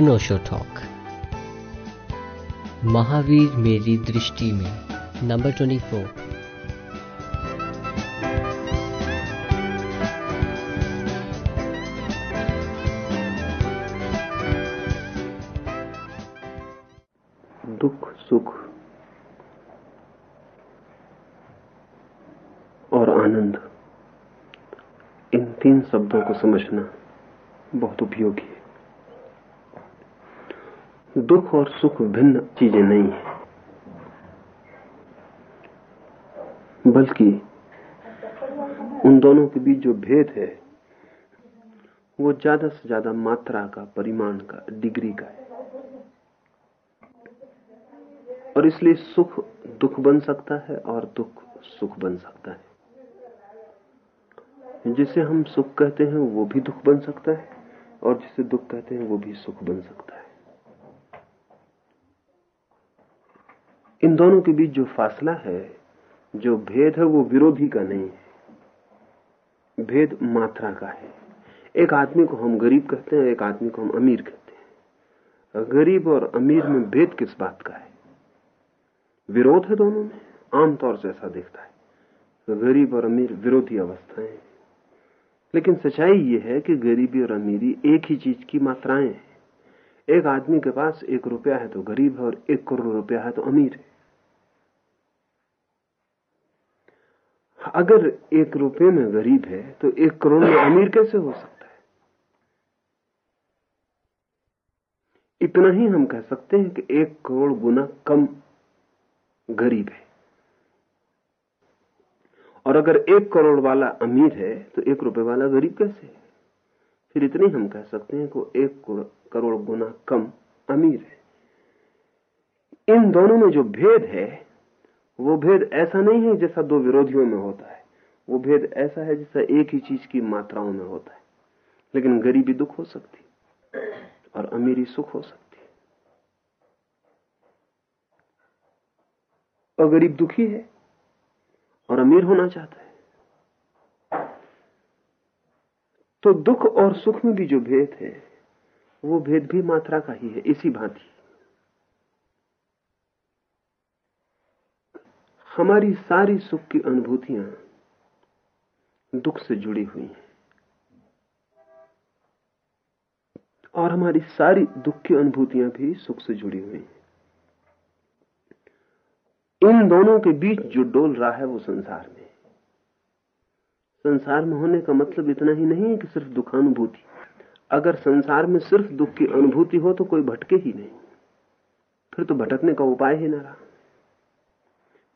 अनोशो talk. Mahavir मेरी दृष्टि में, नंबर ट्वेंटी फोर। दुख, सुख और आनंद, इन तीन शब्दों को समझना बहुत उपयोगी है। दुख और सुख भिन्न चीज़ें नहीं है। बल्कि उन दोनों के बीच जो भेद है, वो ज़्यादा से ज़्यादा मात्रा का, परिमाण का, डिग्री का है। और इसलिए सुख दुख बन सकता है और दुख सुख बन सकता है। जिसे हम सुख कहते हैं, वो भी दुख बन सकता है, और जिसे दुख कहते हैं, वो भी सुख बन सकता है। इन दोनों के बीच जो फासला है, जो भेद है, वो विरोधी का नहीं है। भेद मात्रा का है। एक आदमी को हम गरीब कहते हैं, एक आदमी को हम अमीर कहते हैं। गरीब और अमीर में भेद किस बात का है? विरोध है दोनों में आमतौर से ऐसा दिखता है। गरीब और अमीर विरोधी अवस्थाएँ लेकिन सच्चाई ये है कि गरीबी और अमीरी एक ही चीज़ की मात्राएँ हैं। एक आदमी के पास एक रुपया है तो गरीब है और एक करोड़ रुपया है तो अमीर है। अगर एक रुपये में गरीब है तो एक करोड़ में अमीर कैसे हो सकता है? इतना ही हम कह सकते हैं कि एक करोड़ गुना कम गरीब है। और अगर एक करोड़ वाला अमीर है तो एक रुपए वाला गरीब कैसे है? फिर इतने हम कह सकते हैं कि एक करोड़ गुना कम अमीर है। इन दोनों में जो भेद है, वो भेद ऐसा नहीं है जैसा दो विरोधियों में होता है। वो भेद ऐसा है जैसा एक ही चीज़ की मात्राओं में होता है। लेकिन गरीबी दुख हो सकती और अमीरी सुख हो सकती और गरीब दुखी है और अमीर होना चाहता है। तो दुख और सुख में भी जो भेद है, वो भेद भी मात्रा का ही है, इसी भांति। हमारी सारी सुख की अनुभूतियाँ दुख से जुड़ी हुई हैं। और हमारी सारी दुख की अनुभूतियाँ भी सुख से जुड़ी हुई हैं। इन दोनों के बीच जो डोल रहा है, वो संसार में। संसार में होने का मतलब इतना ही नहीं है कि सिर्फ़ दुखानुभूति। अगर संसार में सिर्फ़ दुख की अनुभूति हो तो कोई भटके ही नहीं। फिर तो भटकने का उपाय ही ना रहा।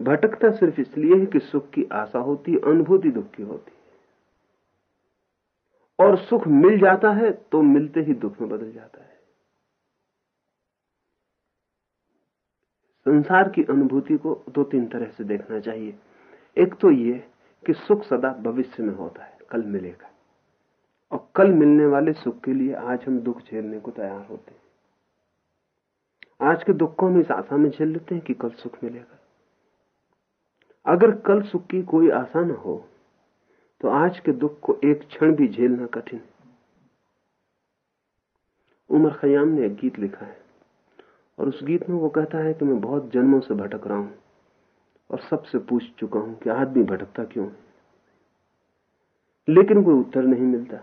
भटकता सिर्फ़ इसलिए है कि सुख की आशा होती, अनुभूति दुख की होती। और सुख मिल जाता है तो मिलते ही दुख में बदल जाता है। संसार की अनुभूति को दो तीन तरह से देखना चाहिए। एक तो ये कि सुख सदा भविष्य में होता है, कल मिलेगा। और कल मिलने वाले सुख के लिए आज हम दुख झेलने को तैयार होते हैं। आज के दुख को हम इस आशा में झेल लेते हैं कि कल सुख मिलेगा। अगर कल सुख की कोई आशा न हो तो आज के दुख को एक क्षण भी झेलना कठिन है। उमर खयाम ने एक गीत लिखा है, और उस गीत में वो कहता है कि मैं बहुत जन्मों से भटक रहा हूँ। और सबसे पूछ चुका हूँ कि आदमी भटकता क्यों है? लेकिन कोई उत्तर नहीं मिलता।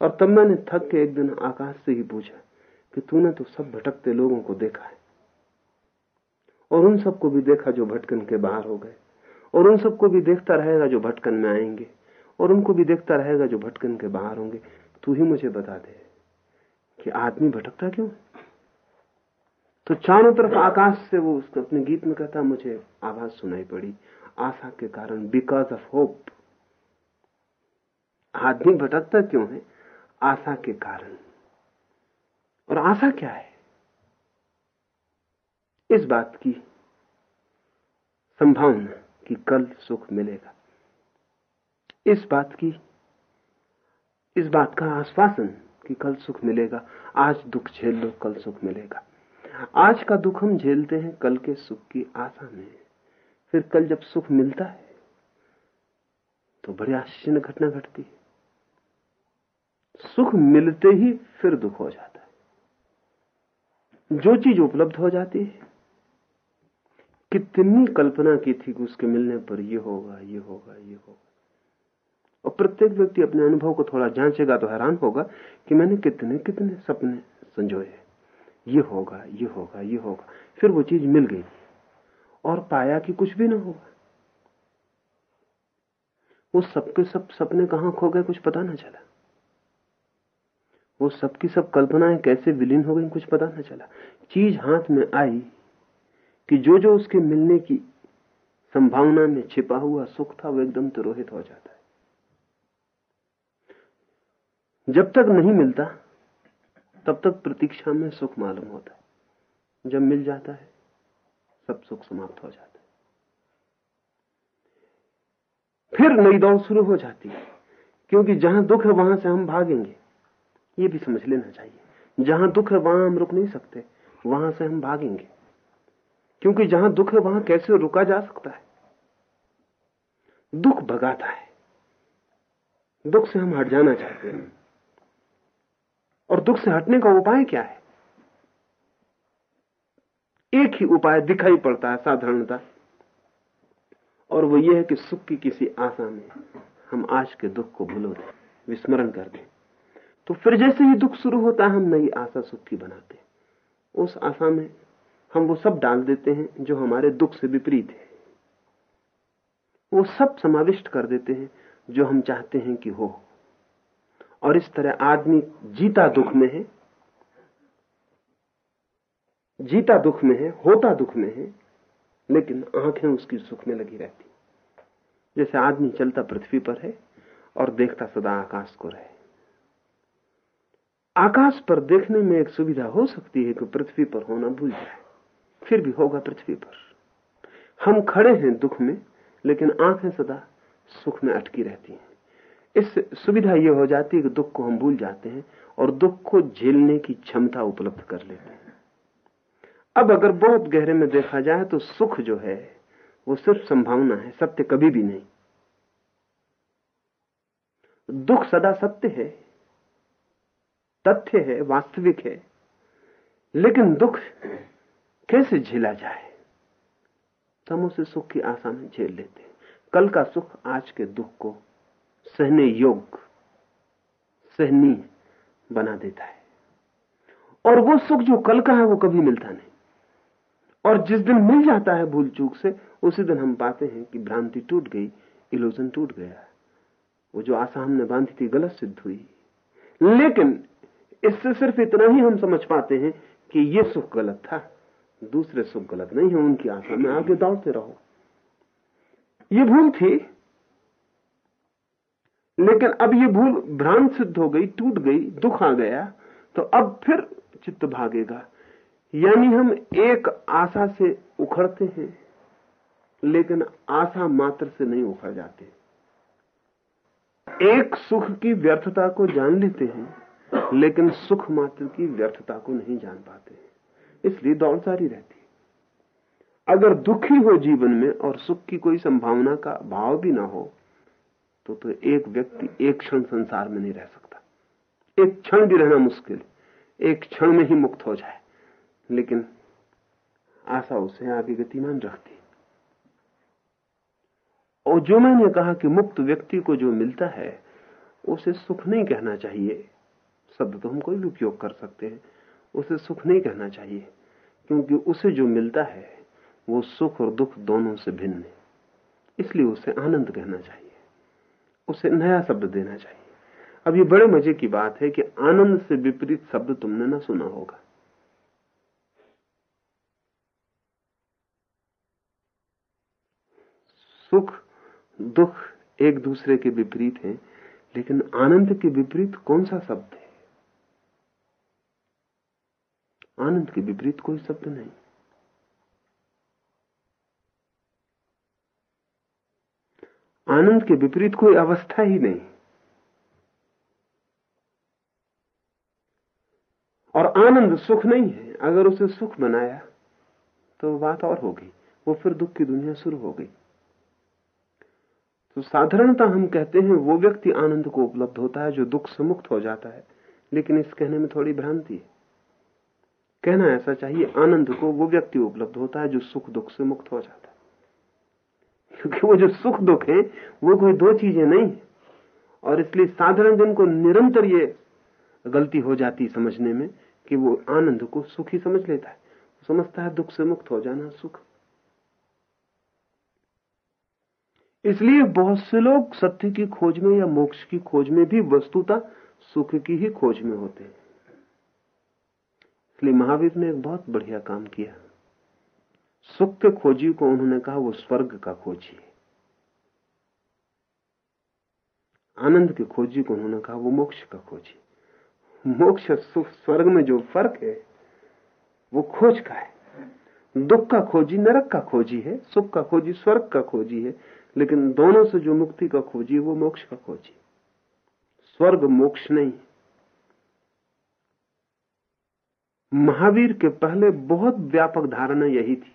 और तब मैंने थक के एक दिन आकाश से ही पूछा कि तूने तो सब भटकते लोगों को देखा है। और उन सबको भी देखा जो भटकन के बाहर हो गए। और उन सबको भी देखता रहेगा जो भटकन में आएँगे। और उनको भी देखता रहेगा जो भटकन के बाहर होंगे। तू ही मुझे बता दे कि आदमी भटकता क्यों तो चारों तरफ़ आकाश से वो उसको अपने गीत में कहता, मुझे आवाज़ सुनाई पड़ी। आशा के कारण बिकॉज़ ऑफ़ होप आदमी भटकता क्यों है? आशा के कारण। और आशा क्या है? इस बात की संभावना कि कल सुख मिलेगा। इस बात की, इस बात का आश्वासन कि कल सुख मिलेगा। आज दुख झेल लो, कल सुख मिलेगा। आज का दुख हम झेलते हैं, कल के सुख की आशा में। फिर कल जब सुख मिलता है तो बड़ी आश्चर्य घटना घटती है। सुख मिलते ही फिर दुख हो जाता है। जो चीज़ उपलब्ध हो जाती है, कितनी कल्पना की थी कि उसके मिलने पर ये होगा ये होगा ये होगा। और प्रत्येक व्यक्ति अपने अनुभव को थोड़ा जांचेगा तो हैरान होगा कि मैंने कितने कितने सपने संजोए ये होगा ये होगा ये होगा। फिर वो चीज़ मिल गई। और पाया कि कुछ भी ना होगा वो सबके सब सपने कहाँ खो गए कुछ पता ना चला। वो सबकी सब कल्पनाएँ कैसे विलीन हो गई कुछ पता ना चला। चीज़ हाथ में आई कि जो जो उसके मिलने की संभावना में छिपा हुआ सुख था, वो एकदम तिरोहित हो जाता है। जब तक नहीं मिलता तब तक प्रतीक्षा में सुख मालूम होता है। जब मिल जाता है, सब सुख समाप्त हो जाता है। फिर नई दौड़ शुरू हो जाती है, क्योंकि जहाँ दुख है वहाँ से हम भागेंगे। ये भी समझ लेना चाहिए। जहाँ दुख है वहाँ हम रुक नहीं सकते, वहाँ से हम भागेंगे। क्योंकि जहाँ दुख है वहाँ कैसे रुका जा सकता है? दुख भगाता है। दुख से हम हट जाना चाहते हैं। और दुख से हटने का उपाय क्या है? एक ही उपाय दिखाई पड़ता है साधारणता। और वो ये है कि सुख की किसी आशा में हम आज के दुख को भूलो दें, विस्मरण कर दें। तो फिर जैसे ही दुख शुरू होता है, हम नई आशा सुख की बनाते हैं। उस आशा में हम वो सब डाल देते हैं जो हमारे दुख से विपरीत है। वो सब समाविष्ट कर देते हैं जो हम चाहते हैं कि हो। और इस तरह आदमी जीता दुख में है, जीता दुख में है, होता दुख में है, लेकिन आँखें उसकी सुख में लगी रहती जैसे आदमी चलता पृथ्वी पर है और देखता सदा आकाश को रहे। आकाश पर देखने में एक सुविधा हो सकती है कि पृथ्वी पर होना भूल जाए। फिर भी होगा पृथ्वी पर। हम खड़े हैं दुख में, लेकिन आँखें सदा सुख में अटकी रहती हैं। इस सुविधा यह हो जाती है कि दुख को हम भूल जाते हैं और दुख को झेलने की क्षमता उपलब्ध कर लेते हैं। अब अगर बहुत गहरे में देखा जाए तो सुख जो है, वो सिर्फ़ संभावना है, सत्य कभी भी नहीं। दुख सदा सत्य है, तथ्य है, वास्तविक है, लेकिन दुख कैसे झेला जाए? तो हम उसे सुख की आशा में झेल लेते हैं। कल का सुख आज के दुख को सहने योग्य सहनीय बना देता है। और वो सुख जो कल का है, वो कभी मिलता नहीं। और जिस दिन मिल जाता है भूल चूक से, उसी दिन हम पाते हैं कि भ्रांति टूट गई इलोजन टूट गया। वो जो आशा हमने बांधी थी, गलत सिद्ध हुई। लेकिन इससे सिर्फ़ इतना ही हम समझ पाते हैं कि ये सुख गलत था, दूसरे सुख गलत नहीं है, उनकी आशा में आगे दौड़ते रहो। ये भूल थी लेकिन अब ये भूल भ्रांत सिद्ध हो गई, टूट गई, दुख आ गया तो अब फिर चित्त भागेगा। यानी हम एक आशा से उखड़ते हैं, लेकिन आशा मात्र से नहीं उखड़ जाते। एक सुख की व्यर्थता को जान लेते हैं, लेकिन सुख मात्र की व्यर्थता को नहीं जान पाते इसलिए दौड़ जारी रहती है। अगर दुखी हो जीवन में और सुख की कोई संभावना का भाव भी ना हो तो तो एक व्यक्ति एक क्षण संसार में नहीं रह सकता। एक क्षण भी रहना मुश्किल। एक क्षण में ही मुक्त हो जाए। लेकिन आशा उसे आगे गतिमान रखती और जो मैंने कहा कि मुक्त व्यक्ति को जो मिलता है, उसे सुख नहीं कहना चाहिए। शब्द तो हम कोई भी उपयोग कर सकते हैं। उसे सुख नहीं कहना चाहिए। क्योंकि उसे जो मिलता है, वो सुख और दुख दोनों से भिन्न है। इसलिए उसे आनंद कहना चाहिए। उसे नया शब्द देना चाहिए। अब ये बड़े मज़े की बात है कि आनंद से विपरीत शब्द तुमने ना सुना होगा। सुख, दुख एक दूसरे के विपरीत हैं, लेकिन आनंद के विपरीत कौन सा शब्द है? आनंद के विपरीत कोई शब्द नहीं। आनंद के विपरीत कोई अवस्था ही नहीं। और आनंद सुख नहीं है। अगर उसे सुख बनाया तो बात और होगी। वो फिर दुख की दुनिया शुरू हो गई। तो साधारणता हम कहते हैं, वो व्यक्ति आनंद को उपलब्ध होता है जो दुख से मुक्त हो जाता है। लेकिन इस कहने में थोड़ी भ्रांति है। कहना ऐसा चाहिए, आनंद को वो व्यक्ति उपलब्ध होता है जो सुख दुख से मुक्त हो जाता है। क्योंकि वो जो सुख दुख है, वो कोई दो चीज़ें नहीं और इसलिए साधारण जन को निरंतर ये गलती हो जाती समझने में कि वो आनंद को सुख समझ लेता है। समझता है दुख से मुक्त हो जाना सुख। इसलिए बहुत से लोग सत्य की खोज में या मोक्ष की खोज में भी वस्तुता सुख की ही खोज में होते हैं। इसलिए महावीर ने एक बहुत बढ़िया काम किया। सुख के खोजी को उन्होंने कहा, वो स्वर्ग का खोजी आनंद के खोजी को उन्होंने कहा, वो मोक्ष का खोजी मोक्ष और सुख स्वर्ग में जो फ़र्क है, वो खोज का है। दुख का खोजी नरक का खोजी है, सुख का खोजी स्वर्ग का खोजी है, लेकिन दोनों से जो मुक्ति का खोजी है, वो मोक्ष का खोजी स्वर्ग मोक्ष नहीं महावीर के पहले बहुत व्यापक धारणा यही थी।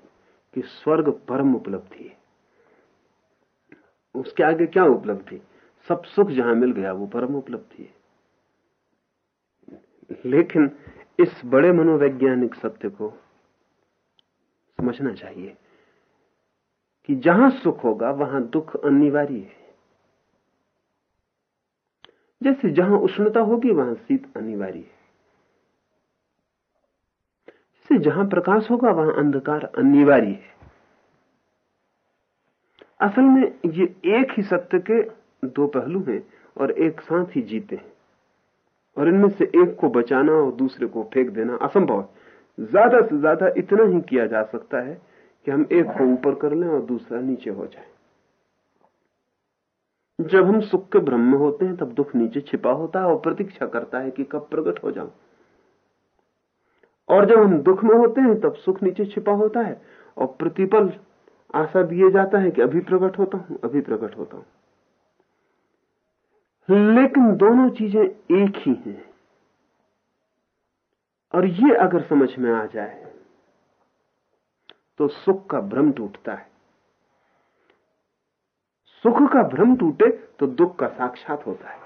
कि स्वर्ग परम उपलब्धि है। उसके आगे क्या उपलब्धि? सब सुख जहाँ मिल गया, वो परम उपलब्धि है। लेकिन इस बड़े मनोवैज्ञानिक सत्य को समझना चाहिए कि जहाँ सुख होगा, वहाँ दुख अनिवार्य है। जैसे जहाँ उष्णता होगी, वहाँ शीत अनिवार्य है। जैसे जहाँ प्रकाश होगा, वहाँ अंधकार अनिवार्य है। असल में ये एक ही सत्य के दो पहलू हैं और एक साथ ही जीते हैं। और इनमें से एक को बचाना और दूसरे को फेंक देना असंभव है। ज़्यादा से ज़्यादा इतना ही किया जा सकता है कि हम एक को ऊपर कर लें और दूसरा नीचे हो जाए। जब हम सुख के भ्रम होते हैं, तब दुख नीचे छिपा होता है और प्रतीक्षा करता है कि कब प्रकट हो जाऊँ। और जब हम दुख में होते हैं, तब सुख नीचे छिपा होता है और प्रतिपल आशा दिए जाता है कि अभी प्रकट होता हूँ, अभी प्रकट होता हूँ। लेकिन दोनों चीज़ें एक ही हैं। और ये अगर समझ में आ जाए तो सुख का भ्रम टूटता है। सुख का भ्रम टूटे तो दुख का साक्षात होता है।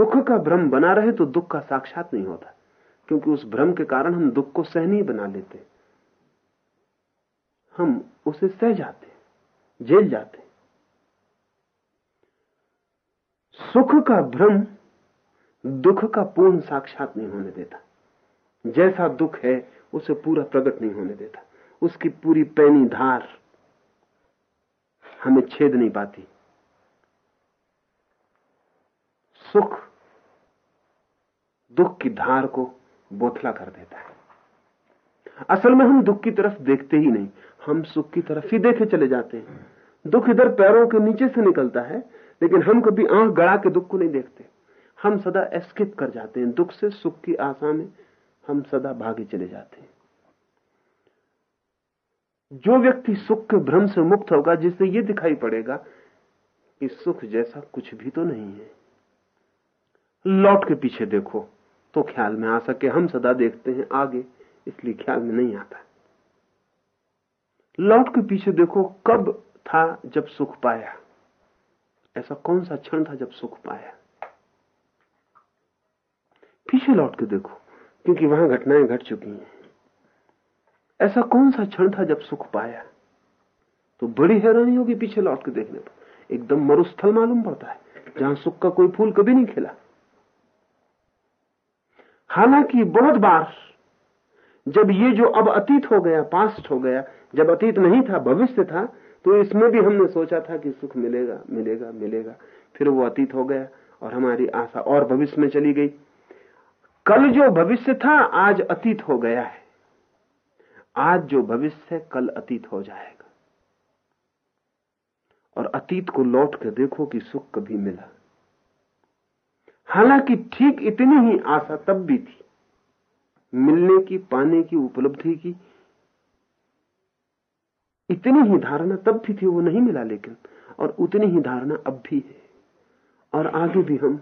सुख का भ्रम बना रहे तो दुख का साक्षात नहीं होता, क्योंकि उस भ्रम के कारण हम दुख को सहनीय बना लेते हम उसे सह जाते जेल जाते सुख का भ्रम दुख का पूर्ण साक्षात नहीं होने देता। जैसा दुख है, उसे पूरा प्रकट नहीं होने देता। उसकी पूरी पैनी धार हमें छेद नहीं पाती। सुख दुख की धार को बोथला कर देता है। असल में हम दुख की तरफ़ देखते ही नहीं, हम सुख की तरफ़ ही देखे चले जाते हैं। दुख इधर पैरों के नीचे से निकलता है, लेकिन हम कभी आँख गड़ा के दुख को नहीं देखते। हम सदा एस्केप कर जाते हैं, दुख से सुख की आशा में हम सदा भागे चले जाते हैं। जो व्यक्ति सुख के भ्रम से मुक्त होगा जिससे यह दिखाई पड़ेगा कि सुख जैसा कुछ भी तो नहीं है। लौट के पीछे देखो तो ख्याल में आ सके। हम सदा देखते हैं आगे, इसलिए ख्याल में नहीं आता। लौट के पीछे देखो, कब था जब सुख पाया? ऐसा कौन सा क्षण था जब सुख पाया? पीछे लौट के देखो, क्योंकि वहाँ घटनाएँ घट चुकी हैं। ऐसा कौन सा क्षण था जब सुख पाया? तो बड़ी हैरानी होगी पीछे लौट के देखने पर। एकदम मरुस्थल मालूम पड़ता है, जहाँ सुख का कोई फूल कभी नहीं खिला। हालाँकि बहुत बार, जब ये जो अब अतीत हो गया पास्ट हो गया, जब अतीत नहीं था, भविष्य था तो इसमें भी हमने सोचा था कि सुख मिलेगा मिलेगा मिलेगा। फिर वो अतीत हो गया और हमारी आशा और भविष्य में चली गई। कल जो भविष्य था, आज अतीत हो गया है। आज जो भविष्य है, कल अतीत हो जाएगा। और अतीत को लौट कर देखो कि सुख कभी मिला। हालाँकि ठीक इतनी ही आशा तब भी थी, मिलने की, पाने की, उपलब्धि की। इतनी ही धारणा तब भी थी, वो नहीं मिला लेकिन, और उतनी ही धारणा अब भी है। और आगे भी हम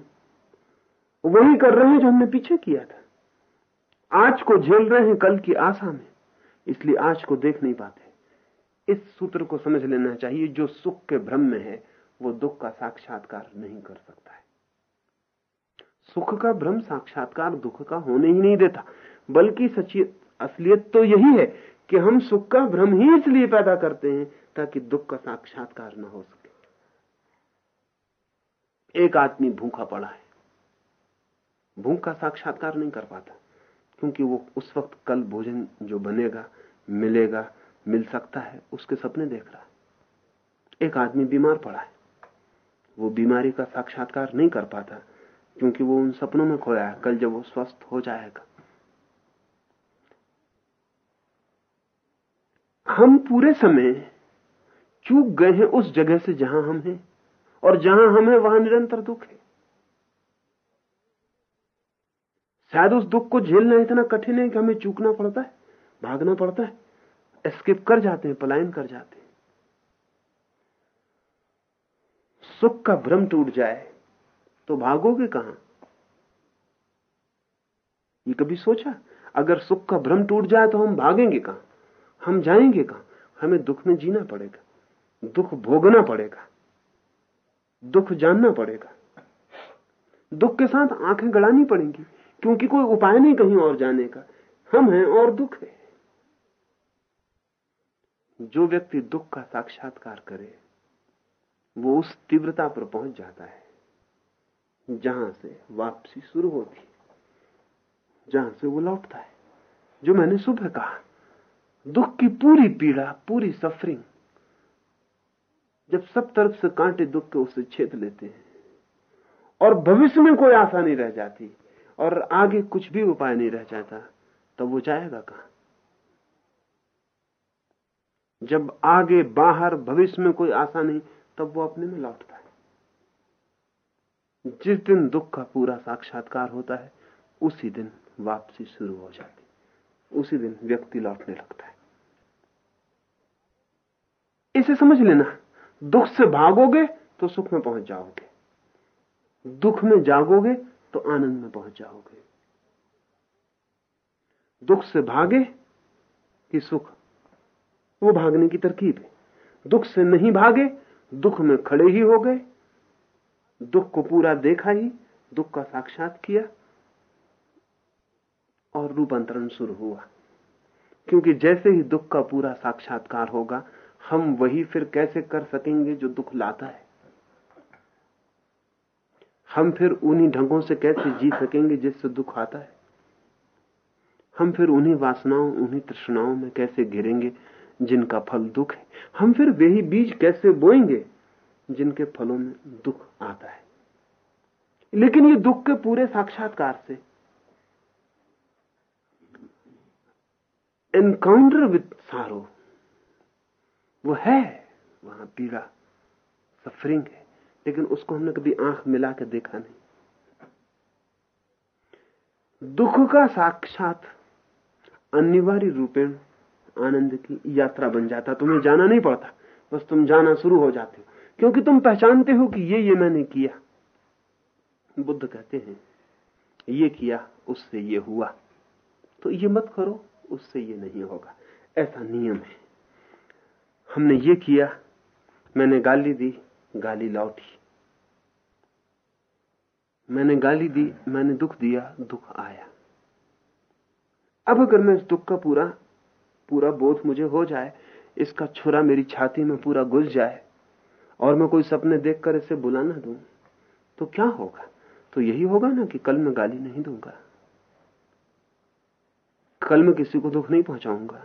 वही कर रहे हैं जो हमने पीछे किया था। आज को झेल रहे हैं कल की आशा में, इसलिए आज को देख नहीं पाते। इस सूत्र को समझ लेना चाहिए, जो सुख के भ्रम में है, वो दुख का साक्षात्कार नहीं कर सकता है। सुख का भ्रम साक्षात्कार दुख का होने ही नहीं देता, बल्कि सची असलियत तो यही है कि हम सुख का भ्रम ही इसलिए पैदा करते हैं ताकि दुख का साक्षात्कार न हो सके। एक आदमी भूखा पड़ा है, भूख का साक्षात्कार नहीं कर पाता, क्योंकि वो उस वक्त कल भोजन जो बनेगा, मिलेगा, मिल सकता है, उसके सपने देख रहा है। एक आदमी बीमार पड़ा है, वो बीमारी का साक्षात्कार नहीं कर पाता क्योंकि वो उन सपनों में खोया है। कल जब वो स्वस्थ हो जाएगा। हम पूरे समय चूक गए हैं उस जगह से जहाँ हम हैं, और जहाँ हम हैं वहाँ निरंतर दुख है। शायद उस दुख को झेलना इतना कठिन है कि हमें चूकना पड़ता है, भागना पड़ता है स्किप कर जाते हैं, पलायन कर जाते हैं। सुख का भ्रम टूट जाए तो भागोगे कहाँ? ये कभी सोचा? अगर सुख का भ्रम टूट जाए तो हम भागेंगे कहाँ? हम जाएँगे कहाँ? हमें दुख में जीना पड़ेगा। दुख भोगना पड़ेगा। दुख जानना पड़ेगा। दुख के साथ आँखें गड़ानी पड़ेंगी, क्योंकि कोई उपाय नहीं कहीं और जाने का। हम हैं और दुख है। जो व्यक्ति दुख का साक्षात्कार करे, वो उस तीव्रता पर पहुँच जाता है। जहाँ से वापसी शुरू होती जहाँ से वो लौटता है। जो मैंने सुबह कहा, दुख की पूरी पीड़ा, पूरी सफरिंग जब सब तरफ़ से कांटे दुख के उसे छेद लेते हैं और भविष्य में कोई आशा नहीं रह जाती और आगे कुछ भी उपाय नहीं रह जाता, तब वो जाएगा कहाँ? जब आगे बाहर भविष्य में कोई आशा नहीं, तब वो अपने में लौटता है। जिस दिन दुख का पूरा साक्षात्कार होता है, उसी दिन वापसी शुरू हो जाती उसी दिन व्यक्ति लौटने लगता है। इसे समझ लेना, दुख से भागोगे तो सुख में पहुँच जाओगे। दुख में जागोगे तो आनंद में पहुँच जाओगे। दुख से भागे कि सुख, वो भागने की तरकीब है। दुख से नहीं भागे, दुख में खड़े ही हो गए दुख को पूरा देखा ही, दुख का साक्षात किया और रूपांतरण शुरू हुआ। क्योंकि जैसे ही दुख का पूरा साक्षात्कार होगा, हम वही फिर कैसे कर सकेंगे जो दुख लाता है? हम फिर उन्हीं ढंगों से कैसे जी सकेंगे जिससे दुख आता है? हम फिर उन्हीं वासनाओं, उन्हीं तृष्णाओं में कैसे घिरेंगे जिनका फल दुख है? हम फिर वही बीज कैसे बोएँगे? जिनके फलों में दुख आता है। लेकिन ये दुख के पूरे साक्षात्कार से एनकाउंटर विद सारो वो है, वहाँ पीड़ा सफरिंग है, लेकिन उसको हमने कभी आँख मिला के देखा नहीं। दुख का साक्षात अनिवार्य रूपेण आनंद की यात्रा बन जाता, तुम्हें जाना नहीं पड़ता, बस तुम जाना शुरू हो जाते हो। क्योंकि तुम पहचानते हो कि ये ये मैंने किया। बुद्ध कहते हैं, ये किया, उससे ये हुआ। तो ये मत करो, उससे ये नहीं होगा। ऐसा नियम है। हमने ये किया, मैंने गाली दी, गाली लौटी। मैंने गाली दी, मैंने दुख दिया, दुख आया। अब अगर मैं इस दुख का पूरा पूरा बोध मुझे हो जाए, इसका छुरा मेरी छाती में पूरा घुस जाए और मैं कोई सपने देखकर इसे बुला ना दूँ तो क्या होगा? तो यही होगा ना कि कल मैं गाली नहीं दूँगा। कल मैं किसी को दुख नहीं पहुंचाऊँगा,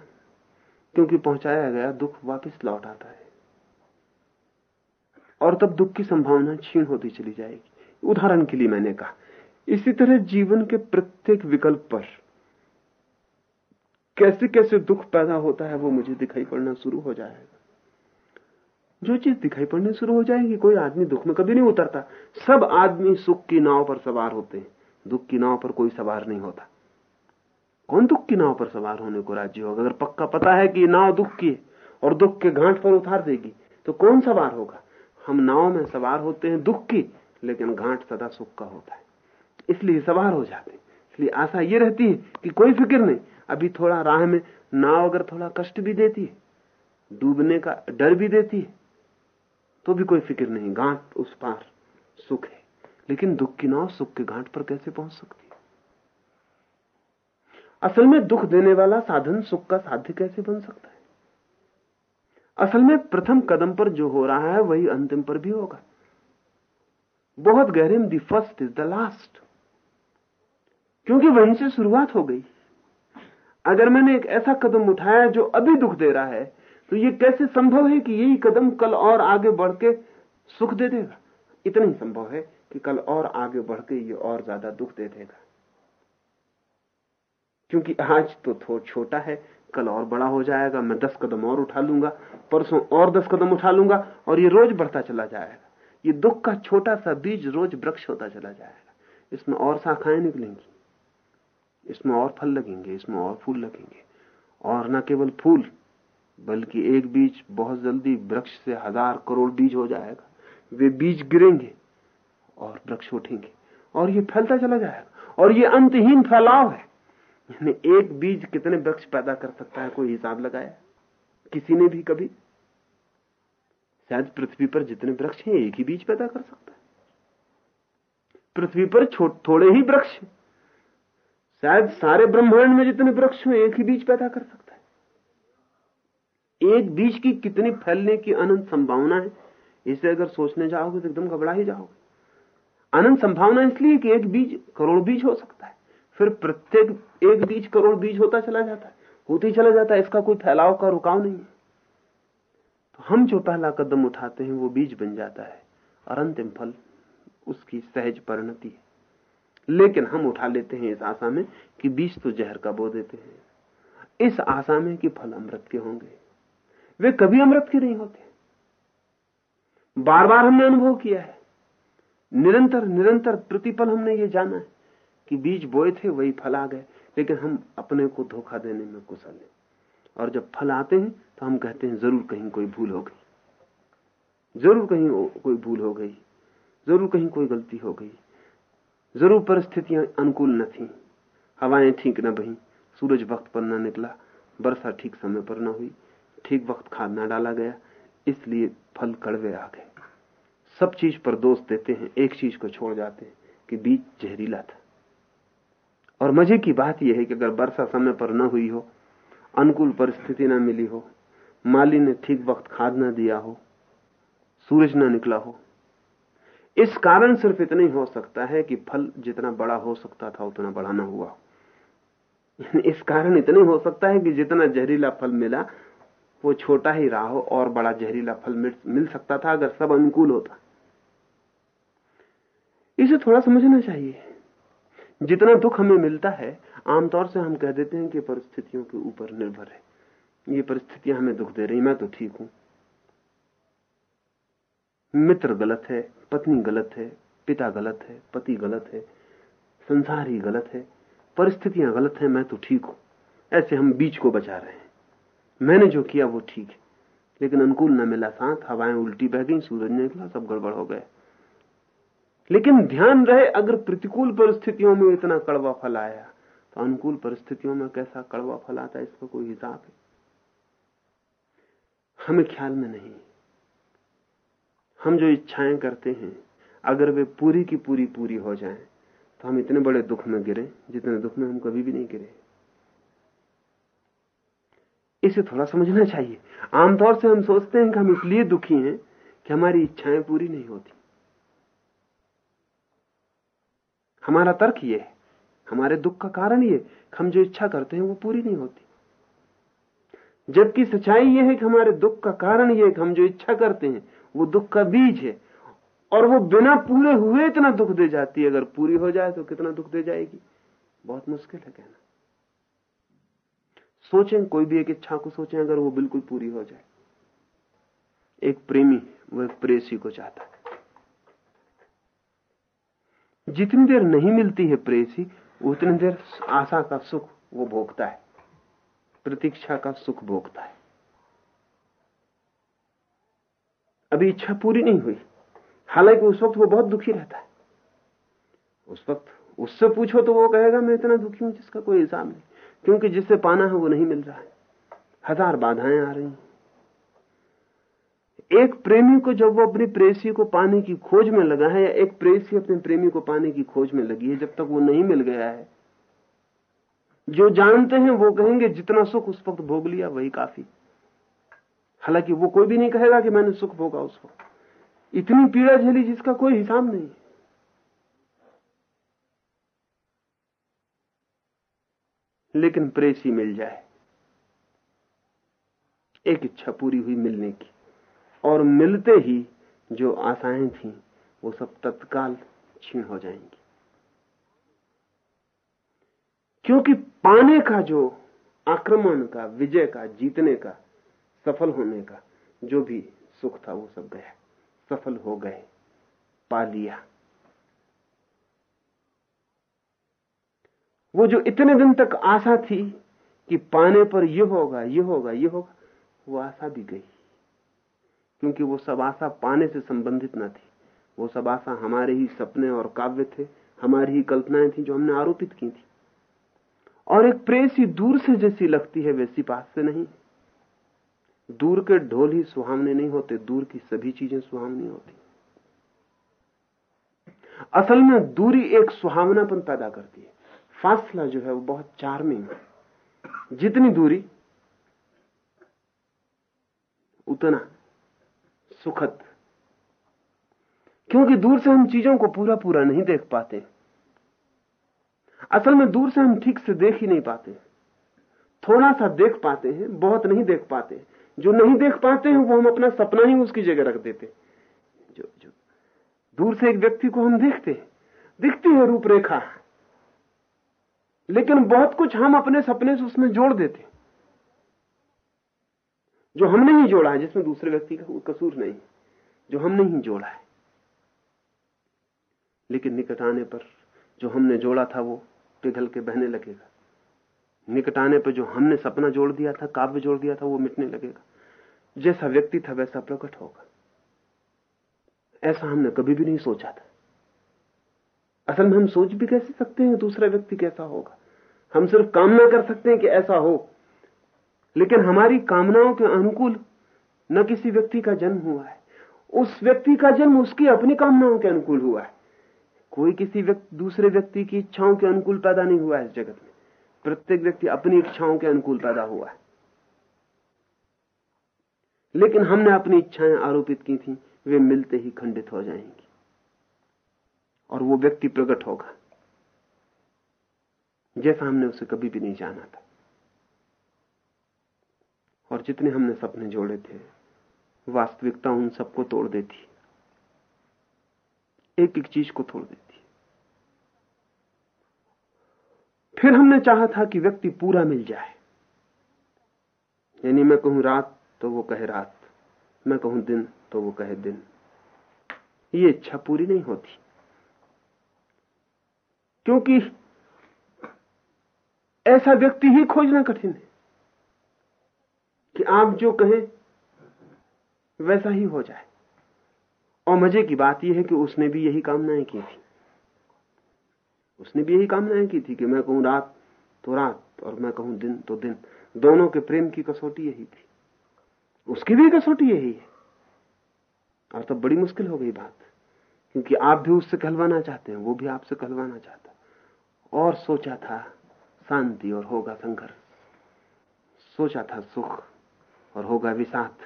क्योंकि पहुँचाया गया दुख वापस लौट आता है। और तब दुख की संभावना छीन होती चली जाएगी। उदाहरण के लिए मैंने कहा, इसी तरह जीवन के प्रत्येक विकल्प पर कैसे कैसे दुख पैदा होता है वो मुझे दिखाई पड़ना शुरू हो जाएगा। जो चीज़ दिखाई पड़ने शुरू हो जाएगी, कोई आदमी दुख में कभी नहीं उतरता। सब आदमी सुख की नाव पर सवार होते हैं। दुख की नाव पर कोई सवार नहीं होता। कौन दुख की नाव पर सवार होने को राज्य होगा? अगर पक्का पता है कि नाव दुख की और दुख के घाट पर उतार देगी तो कौन सवार होगा? हम नाव में सवार होते हैं दुख की, लेकिन घाट सदा सुख का होता है। इसलिए सवार हो जाते हैं। इसलिए आशा ये रहती है कि कोई फ़िक्र नहीं। अभी थोड़ा राह में नाव अगर थोड़ा कष्ट भी देती है, डूबने का डर भी देती है तो भी कोई फ़िक्र नहीं, गांठ उस पार सुख है। लेकिन दुख की नाव सुख के घाट पर कैसे पहुँच सकती है? असल में दुख देने वाला साधन सुख का साध्य कैसे बन सकता है? असल में प्रथम कदम पर जो हो रहा है, वही अंतिम पर भी होगा। बहुत गहरे में, the first is the last. क्योंकि वहीं से शुरुआत हो गई। अगर मैंने एक ऐसा कदम उठाया जो अभी दुख दे रहा है तो ये कैसे संभव है कि यही कदम कल और आगे बढ़ के सुख दे देगा? इतना ही संभव है कि कल और आगे बढ़ के ये और ज़्यादा दुख दे देगा। क्योंकि आज तो थोड़ा छोटा है, कल और बड़ा हो जाएगा, मैं दस कदम और उठा लूँगा, परसों और दस कदम उठा लूँगा, और ये रोज बढ़ता चला जाएगा। ये दुख का छोटा सा बीज रोज वृक्ष होता चला जाएगा। इसमें और शाखाएँ निकलेंगी, इसमें और फल लगेंगे, इसमें और फूल लगेंगे, और न केवल फूल बल्कि एक बीज बहुत जल्दी वृक्ष से हज़ार करोड़ बीज हो जाएगा। वे बीज गिरेंगे और वृक्ष उठेंगे और ये फैलता चला जाएगा और ये अंतहीन फैलाव है। यानी एक बीज कितने वृक्ष पैदा कर सकता है, कोई हिसाब लगाया किसी ने भी कभी? शायद पृथ्वी पर जितने वृक्ष हैं, एक ही बीज पैदा कर सकता है। पृथ्वी पर थोड़े ही वृक्ष शायद सारे ब्रह्मांड में जितने वृक्ष हैं, एक ही बीज पैदा कर सकता एक बीज की कितनी फैलने की अनंत संभावना है? इसे अगर सोचने जाओगे तो एकदम घबरा ही जाओगे। अनंत संभावना इसलिए कि एक बीज करोड़ बीज हो सकता है। फिर प्रत्येक एक बीज करोड़ बीज होता चला जाता है। होते चला जाता है, इसका कोई फैलाव का रुकाव नहीं है। तो हम जो पहला कदम उठाते हैं, वो बीज बन जाता है और अंतिम फल उसकी सहज परिणति है। लेकिन हम उठा लेते हैं इस आशा में कि बीज तो जहर का बो देते हैं। इस आशा में कि फल अमृत के होंगे। वे कभी अमृत के नहीं होते। बार बार हमने अनुभव किया है। निरंतर निरंतर प्रतिपल हमने ये जाना है कि बीज बोए थे, वही फल आ गए, लेकिन हम अपने को धोखा देने में कुशल हैं। और जब फल आते हैं तो हम कहते हैं, ज़रूर कहीं कोई भूल हो गई। ज़रूर कहीं कोई भूल हो गई। ज़रूर कहीं कोई गलती हो गई। ज़रूर परिस्थितियाँ अनुकूल न थी। हवाएँ ठीक न बही। सूरज वक्त पर न निकला। वर्षा ठीक समय पर न हुई। ठीक वक्त खाद ना डाला गया, इसलिए फल कड़वे आ गए। सब चीज़ पर दोष देते हैं, एक चीज़ को छोड़ जाते हैं कि बीज जहरीला था। और मज़े की बात यह है कि अगर वर्षा समय पर न हुई हो, अनुकूल परिस्थिति न मिली हो, माली ने ठीक वक्त खाद न दिया हो, सूरज न निकला हो, इस कारण सिर्फ़ इतना ही हो सकता है कि फल जितना बड़ा हो सकता था, उतना बड़ा ना हुआ इस कारण इतने हो सकता है कि जितना जहरीला फल मिला वो छोटा ही रहा हो और बड़ा जहरीला फल मिल, सकता था अगर सब अनुकूल होता। इसे थोड़ा समझना चाहिए। जितना दुख हमें मिलता है आमतौर से हम कह देते हैं कि परिस्थितियों के ऊपर निर्भर है। ये परिस्थितियाँ हमें दुख दे रही मैं तो ठीक हूँ। मित्र गलत है पत्नी गलत है पिता गलत है पति गलत है संसार ही गलत है परिस्थितियाँ गलत है मैं तो ठीक हूँ। ऐसे हम बीच को बचा रहे हैं। मैंने जो किया वो ठीक है। लेकिन अनुकूल न मिला साथ, हवाएँ उल्टी बह गई, सूरज निकला सब गड़बड़ हो गए। लेकिन ध्यान रहे, अगर प्रतिकूल परिस्थितियों में इतना कड़वा फल आया तो अनुकूल परिस्थितियों में कैसा कड़वा फल आता है, इसका कोई हिसाब है। हमें ख्याल में नहीं। हम जो इच्छाएँ करते हैं, अगर वे पूरी की पूरी पूरी हो जाएँ तो हम इतने बड़े दुख में गिरे, जितने दुख में हम कभी भी नहीं गिरे। इसे थोड़ा समझना चाहिए। आमतौर से हम सोचते हैं कि हम इसलिए दुखी हैं कि हमारी इच्छाएँ पूरी नहीं होती। हमारा तर्क ये है, हमारे दुख का कारण ये हम जो इच्छा करते हैं वो पूरी नहीं होती। जबकि सच्चाई ये है कि हमारे दुख का कारण ये है हम जो इच्छा करते हैं वो दुख का बीज है और वो बिना पूरे हुए इतना दुख दे जाती है। अगर पूरी हो जाए तो कितना दुख दे जाएगी? बहुत मुश्किल है कहना। सोचें, कोई भी एक इच्छा को सोचें, अगर वो बिल्कुल पूरी हो जाए। एक प्रेमी, वो एक प्रेसी को चाहता है। जितनी देर नहीं मिलती है प्रेसी, उतनी देर आशा का सुख वो भोगता है। प्रतीक्षा का सुख भोगता है। अभी इच्छा पूरी नहीं हुई। हालाँकि उस वक्त वो बहुत दुखी रहता है। उस वक्त उससे पूछो तो वो कहेगा, मैं इतना दुखी हूँ जिसका कोई हिसाब नहीं। क्योंकि जिससे पाना है वो नहीं मिल रहा है। हज़ार बाधाएँ आ रही एक प्रेमी को जब वो अपनी प्रेसी को पाने की खोज में लगा है या एक प्रेसी अपने प्रेमी को पाने की खोज में लगी है, जब तक वो नहीं मिल गया है, जो जानते हैं वो कहेंगे, जितना सुख उस वक्त भोग लिया, वही काफ़ी। हालाँकि वो कोई भी नहीं कहेगा कि मैंने सुख भोगा उस वक्त। इतनी पीड़ा झेली जिसका कोई हिसाब नहीं। लेकिन प्रेस ही मिल जाए। एक इच्छा पूरी हुई मिलने की। और मिलते ही जो आशाएँ थी, वो सब तत्काल छीण हो जाएँगी। क्योंकि पाने का जो आक्रमण का, विजय का, जीतने का, सफल होने का, जो भी सुख था, वो सब गया। सफल हो गए, पा लिया। वो जो इतने दिन तक आशा थी कि पाने पर ये होगा ये होगा ये होगा, वो आशा भी गई। क्योंकि वो सब आशा पाने से संबंधित न थी। वो सब आशा हमारे ही सपने और काव्य थे, हमारी ही कल्पनाएँ थी जो हमने आरोपित की थी। और एक प्रेसी दूर से जैसी लगती है, वैसी पास से नहीं। दूर के ढोल ही सुहावने नहीं होते, दूर की सभी चीज़ें सुहावनी होती। असल में दूरी एक सुहावनापन पैदा करती है। फासला जो है वो बहुत चार्मिंग है। जितनी दूरी, उतना सुखद। क्योंकि दूर से हम चीज़ों को पूरा पूरा नहीं देख पाते। असल में दूर से हम ठीक से देख ही नहीं पाते। थोड़ा सा देख पाते हैं, बहुत नहीं देख पाते। जो नहीं देख पाते हैं, वो हम अपना सपना ही उसकी जगह रख देते। जो जो, दूर से एक व्यक्ति को हम देखते दिखती है रूपरेखा। लेकिन बहुत कुछ हम अपने सपने से उसमें जोड़ देते जो हमने ही जोड़ा है, जिसमें दूसरे व्यक्ति का कसूर नहीं, जो हमने ही जोड़ा है। लेकिन निकट आने पर जो हमने जोड़ा था, वो पिघल के बहने लगेगा। निकट आने पर जो हमने सपना जोड़ दिया था, काव्य जोड़ दिया था, वो मिटने लगेगा। जैसा व्यक्ति था, वैसा प्रकट होगा। ऐसा हमने कभी भी नहीं सोचा था। असल में हम सोच भी कैसे सकते हैं दूसरा व्यक्ति कैसा होगा? हम सिर्फ़ कामना कर सकते हैं कि ऐसा हो। लेकिन हमारी कामनाओं के अनुकूल न किसी व्यक्ति का जन्म हुआ है। उस व्यक्ति का जन्म उसकी अपनी कामनाओं के अनुकूल हुआ है। कोई किसी व्यक्ति, दूसरे व्यक्ति की इच्छाओं के अनुकूल पैदा नहीं हुआ है इस जगत में। प्रत्येक व्यक्ति अपनी इच्छाओं के अनुकूल पैदा हुआ है। लेकिन हमने अपनी इच्छाएँ आरोपित की थी, वे मिलते ही खंडित हो जाएँगी। और वो व्यक्ति प्रकट होगा। जैसा हमने उसे कभी भी नहीं जाना था। और जितने हमने सपने जोड़े थे, वास्तविकता उन सबको तोड़ देती। एक एक चीज़ को तोड़ देती। फिर हमने चाहा था कि व्यक्ति पूरा मिल जाए। यानी मैं कहूँ रात तो वो कहे रात, मैं कहूँ दिन तो वो कहे दिन। ये इच्छा पूरी नहीं होती। क्योंकि ऐसा व्यक्ति ही खोजना कठिन है कि आप जो कहें, वैसा ही हो जाए। और मज़े की बात यह है कि उसने भी यही कामनाएँ की थी। उसने भी यही कामनाएँ की थी कि मैं कहूँ रात तो रात और मैं कहूँ दिन तो दिन। दोनों के प्रेम की कसौटी यही थी। उसकी भी कसौटी यही है। और तब बड़ी मुश्किल हो गई बात, क्योंकि आप भी उससे कहलवाना चाहते हैं, वो भी आपसे कहलवाना चाहता और सोचा था शांति और होगा संघर्ष। सोचा था सुख और होगा विषाद।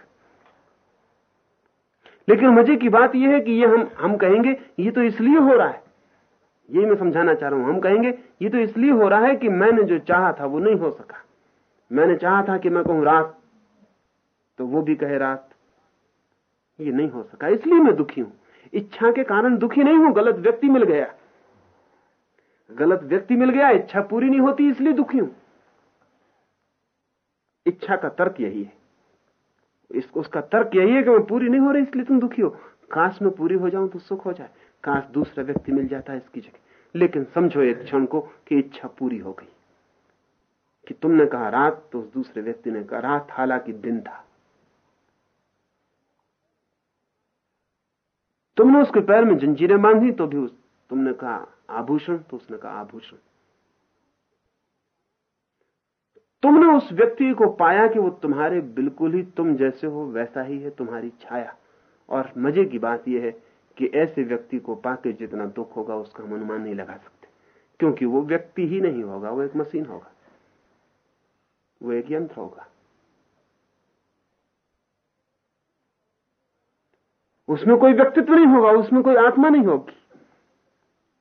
लेकिन मज़े की बात यह है कि ये हम हम कहेंगे, ये तो इसलिए हो रहा है। यही मैं समझाना चाह रहा हूँ। हम कहेंगे, ये तो इसलिए हो रहा है कि मैंने जो चाहा था वो नहीं हो सका। मैंने चाहा था कि मैं कहूँ रात तो वो भी कहे रात। ये नहीं हो सका। इसलिए मैं दुखी हूँ। इच्छा के कारण दुखी नहीं हूँ, गलत व्यक्ति मिल गया। गलत व्यक्ति मिल गया, इच्छा पूरी नहीं होती, इसलिए दुखी हूँ। इच्छा का तर्क यही है। इसको, उसका तर्क यही है कि मैं पूरी नहीं हो रही, इसलिए तुम दुखी हो। काश में पूरी हो जाऊँ तो सुख हो जाए। काश दूसरा व्यक्ति मिल जाता है इसकी जगह। लेकिन समझो एक क्षण को कि इच्छा पूरी हो गई। कि तुमने कहा रात तो उस दूसरे व्यक्ति ने कहा रात, हालाँकि दिन था। तुमने उसके पैर में जंजीरें बांधी तो भी उस तुमने कहा आभूषण तो उसने कहा, आभूषण। तुमने उस व्यक्ति को पाया कि वो तुम्हारे बिल्कुल ही तुम जैसे हो, वैसा ही है, तुम्हारी छाया। और मज़े की बात यह है कि ऐसे व्यक्ति को पाके जितना दुख होगा, उसका हम अनुमान नहीं लगा सकते। क्योंकि वो व्यक्ति ही नहीं होगा, वो एक मशीन होगा। वो एक यंत्र होगा। उसमें कोई व्यक्तित्व नहीं होगा, उसमें कोई आत्मा नहीं होगी।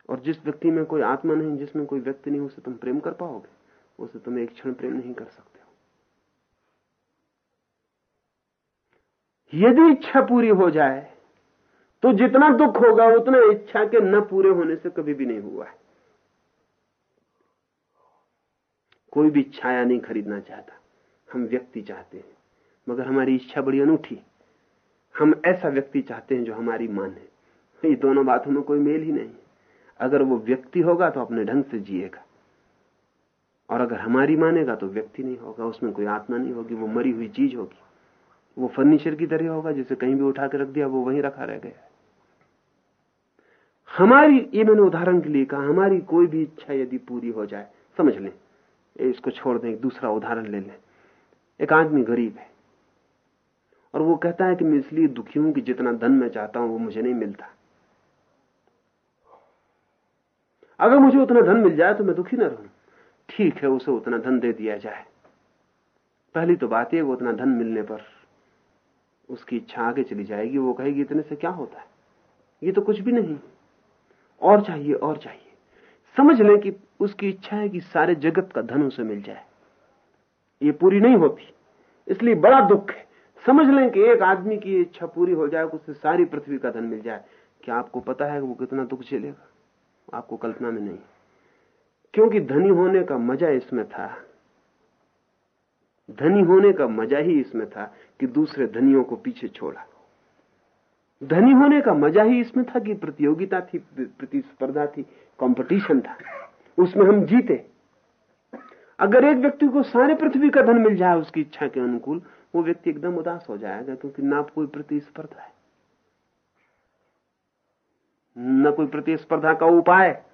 और जिस व्यक्ति में कोई आत्मा नहीं, जिसमें कोई व्यक्ति नहीं, उसे तुम प्रेम कर पाओगे। उसे तुम एक क्षण प्रेम नहीं कर सकते हो। यदि इच्छा पूरी हो जाए तो जितना दुख होगा, उतना इच्छा के न पूरे होने से कभी भी नहीं हुआ है। कोई भी छाया नहीं खरीदना चाहता। हम व्यक्ति चाहते हैं, मगर हमारी इच्छा बड़ी अनूठी। हम ऐसा व्यक्ति चाहते हैं जो हमारी मान। है ये दोनों बातों में कोई मेल ही नहीं। अगर वो व्यक्ति होगा तो अपने ढंग से जिएगा। और अगर हमारी मानेगा तो व्यक्ति नहीं होगा, उसमें कोई आत्मा नहीं होगी, वो मरी हुई चीज़ होगी। वो फर्नीचर की तरह होगा, जिसे कहीं भी उठा के रख दिया, वो वहीं रखा रह गया। हमारी, ये मैंने उदाहरण के लिए कहा, हमारी कोई भी इच्छा यदि पूरी हो जाए, समझ लें इसको छोड़ दें दूसरा उदाहरण ले लें। एक आदमी गरीब है, और वो कहता है कि मैं इसलिए दुखी हूँ कि जितना धन मैं चाहता हूँ, वो मुझे नहीं मिलता। अगर मुझे उतना धन मिल जाए तो मैं दुखी ना रहूँ। ठीक है, उसे उतना धन दे दिया जाए। पहली तो बात है वो उतना धन मिलने पर उसकी इच्छा आगे चली जाएगी। वो कहेगी, इतने से क्या होता है? ये तो कुछ भी नहीं। और चाहिए और चाहिए। समझ लें कि उसकी इच्छा है कि सारे जगत का धन उसे मिल जाए। ये पूरी नहीं होती। इसलिए बड़ा दुख है। समझ लें कि एक आदमी की इच्छा पूरी हो जाए उसे सारी पृथ्वी का धन मिल जाए। क्या आपको पता है वो कितना दुख झेलेगा? आपको कल्पना में नहीं। क्योंकि धनी होने का मज़ा इसमें था। धनी होने का मज़ा ही इसमें था कि दूसरे धनियों को पीछे छोड़ा। धनी होने का मज़ा ही इसमें था कि प्रतियोगिता थी, प्रतिस्पर्धा थी कंपटीशन था। उसमें हम जीते। अगर एक व्यक्ति को सारे पृथ्वी का धन मिल जाए, उसकी इच्छा के अनुकूल, वो व्यक्ति एकदम उदास हो जाएगा, क्योंकि ना कोई प्रतिस्पर्धा है। न कोई प्रतिस्पर्धा का उपाय।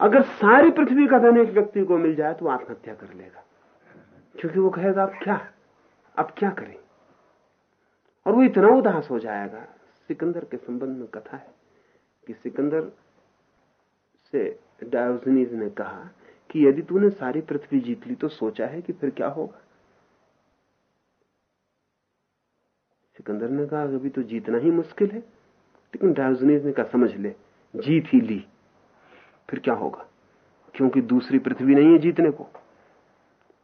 अगर सारी पृथ्वी का धन एक व्यक्ति को मिल जाए तो आत्महत्या कर लेगा। क्योंकि वो कहेगा, अब क्या? अब क्या करें? और वो इतना उदास हो जाएगा, सिकंदर के संबंध में कथा है कि सिकंदर से डायोजनीज ने कहा कि यदि तूने सारी पृथ्वी जीत ली तो सोचा है कि फिर क्या होगा? सिकंदर ने कहा, अभी तो जीतना ही मुश्किल है। लेकिन डायोजनीज ने कहा, समझ ले, जीत ही ली। फिर क्या होगा? क्योंकि दूसरी पृथ्वी नहीं है जीतने को।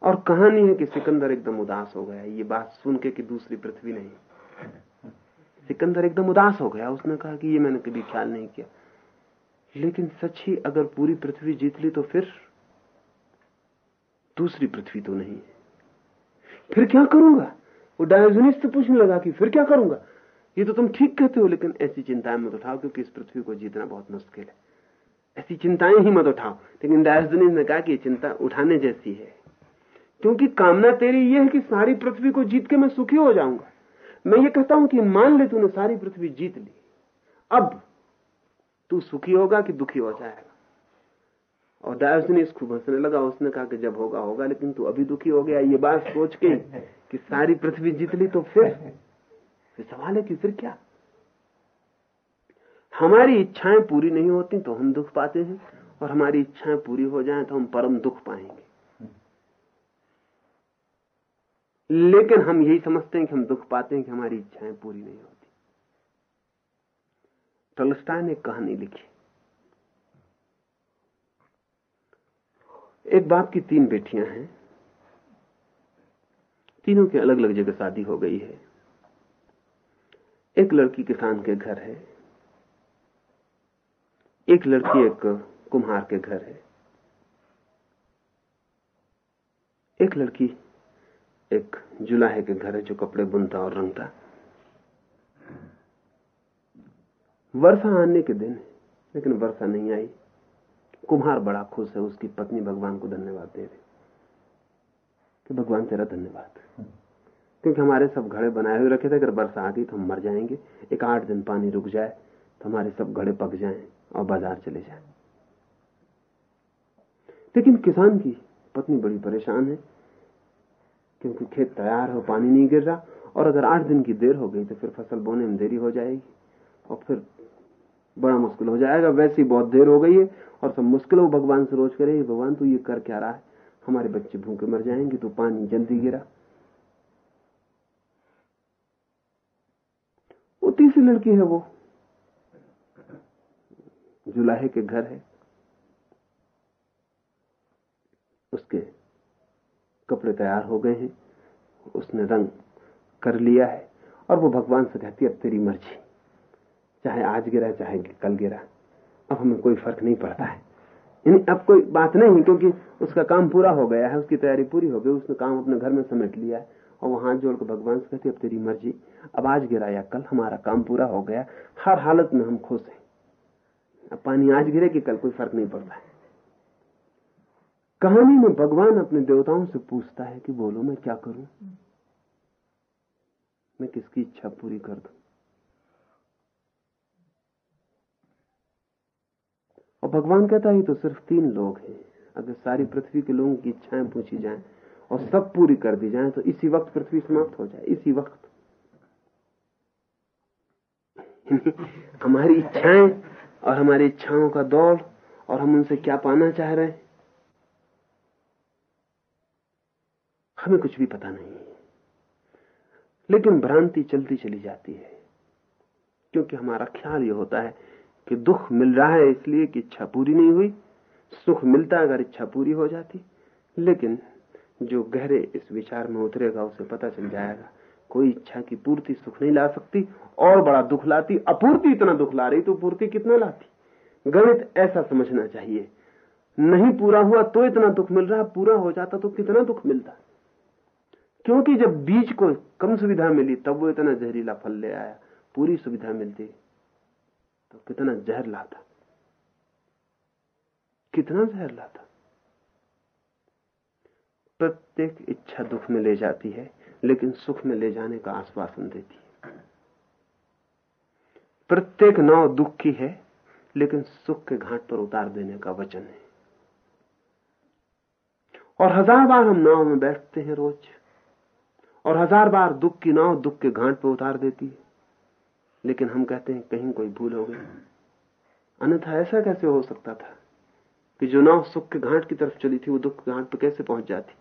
और कहानी है कि सिकंदर एकदम उदास हो गया। ये बात सुन के कि दूसरी पृथ्वी नहीं सिकंदर एकदम उदास हो गया। उसने कहा कि ये मैंने कभी ख्याल नहीं किया। लेकिन सच ही, अगर पूरी पृथ्वी जीत ली तो फिर दूसरी पृथ्वी तो नहीं है। फिर क्या करूँगा? वो डायोजनीस से पूछने लगा कि फिर क्या करूँगा? ये तो तुम ठीक कहते हो, लेकिन ऐसी चिंताएँ मत उठाओ, क्योंकि इस पृथ्वी को जीतना बहुत मुश्किल है। ऐसी चिंताएँ ही मत उठाओ, लेकिन डायोजनीस ने कहा कि ये चिंता उठाने जैसी है। क्योंकि कामना तेरी ये है कि सारी पृथ्वी को जीत के मैं सुखी हो जाऊँगा। मैं ये कहता हूँ कि मान ले तूने सारी पृथ्वी जीत ली। अब तू सुखी होगा कि दुखी हो जाएगा? और डायोजनीस खूब हंसने लगा, उसने कहा कि जब होगा होगा, लेकिन तू अभी दुखी हो गया, ये बात सोच के कि सारी पृथ्वी जीत ली तो फिर? फिर सवाल है कि फिर क्या? हमारी इच्छाएँ पूरी नहीं होती तो हम दुख पाते हैं, और हमारी इच्छाएँ पूरी हो जाए तो हम परम दुख पाएँगे। लेकिन हम यही समझते हैं कि हम दुख पाते हैं कि हमारी इच्छाएँ पूरी नहीं होती। टलस्टाय ने कहानी लिखी। एक बाप की तीन बेटियाँ हैं। तीनों की अलग अलग जगह शादी हो गई है। एक लड़की किसान के घर है। एक लड़की एक कुम्हार के घर है। एक लड़की एक जुलाहे के घर है जो कपड़े बुनता और रंगता। वर्षा आने के दिन, लेकिन वर्षा नहीं आई। कुम्हार बड़ा खुश है, उसकी पत्नी भगवान को धन्यवाद दे रही। कि भगवान तेरा धन्यवाद। क्योंकि हमारे सब घड़े बनाए हुए रखे थे, अगर वर्षा आ गई तो हम मर जाएँगे। एक आठ दिन पानी रुक जाए तो हमारे सब घड़े पक जाएँ और बाज़ार चले जाएँ। लेकिन किसान की पत्नी बड़ी परेशान है, क्योंकि खेत तैयार हो, पानी नहीं गिर रहा, और अगर आठ दिन की देर हो गई तो फिर फ़सल बोने में देरी हो जाएगी, और फिर बड़ा मुश्किल हो जाएगा। वैसे ही बहुत देर हो गई है और सब मुश्किल हो। भगवान से रोज करे भगवान, तू ये कर क्या रहा है? हमारे बच्चे भूखे मर जाएँगे तो पानी जल्दी गिरा। वो तीसरी लड़की है वो। जुलाहे के घर है। उसके कपड़े तैयार हो गए हैं। उसने रंग कर लिया है और वो भगवान से कहती अब तेरी मर्ज़ी। चाहे आज गिरा, चाहे कल गिरा। अब हमें कोई फ़र्क नहीं पड़ता है। यानी अब कोई बात नहीं क्योंकि उसका काम पूरा हो गया है, उसकी तैयारी पूरी हो गई, उसने काम अपने घर में समेट लिया है, और वहाँ जोड़कर भगवान से कहती अब तेरी मर्ज़ी, अब आज गिरा या कल हमारा काम पूरा हो गया, हर हालत में हम खुश हैं। अब पानी आज गिरे कि कल कोई फ़र्क नहीं पड़ता है। कहानी में भगवान अपने देवताओं से पूछता है कि बोलो, मैं क्या करूँ? मैं किसकी इच्छा पूरी कर दू? और भगवान कहता है तो सिर्फ़ तीन लोग हैं। अगर सारी पृथ्वी के लोगों की इच्छाएँ पूछी जाए और सब पूरी कर दी जाए तो इसी वक्त पृथ्वी समाप्त हो जाए, इसी वक्त। हमारी इच्छाएँ और हमारी इच्छाओं का दौड़ और हम उनसे क्या पाना चाह रहे हैं? हमें कुछ भी पता नहीं लेकिन भ्रांति चलती चली जाती है, क्योंकि हमारा ख्याल यह होता है कि दुख मिल रहा है इसलिए कि इच्छा पूरी नहीं हुई। सुख मिलता अगर इच्छा पूरी हो जाती। लेकिन जो गहरे इस विचार में उतरेगा, उसे पता चल जाएगा, कोई इच्छा की पूर्ति सुख नहीं ला सकती, और बड़ा दुख लाती। अपूर्ति इतना दुख ला रही तो पूर्ति कितना लाती? गणित ऐसा समझना चाहिए। नहीं पूरा हुआ तो इतना दुख मिल रहा, पूरा हो जाता तो कितना दुख मिलता? क्योंकि जब बीज को कम सुविधा मिली, तब वो इतना जहरीला फल ले आया, पूरी सुविधा मिलती। तो कितना जहर लाता। कितना जहर लाता। प्रत्येक इच्छा दुख में ले जाती है, लेकिन सुख में ले जाने का आश्वासन देती है। प्रत्येक नाव दुख की है, लेकिन सुख के घाट पर उतार देने का वचन है। और हज़ार बार हम नाव में बैठते हैं रोज, और हज़ार बार दुख की नाव दुख के घाट पर उतार देती है। लेकिन हम कहते हैं, कहीं कोई भूल हो गई। अन्यथा ऐसा कैसे हो सकता था कि जो नाव सुख के घाट की तरफ़ चली थी, वो दुख के घाट पर कैसे पहुँच जाती?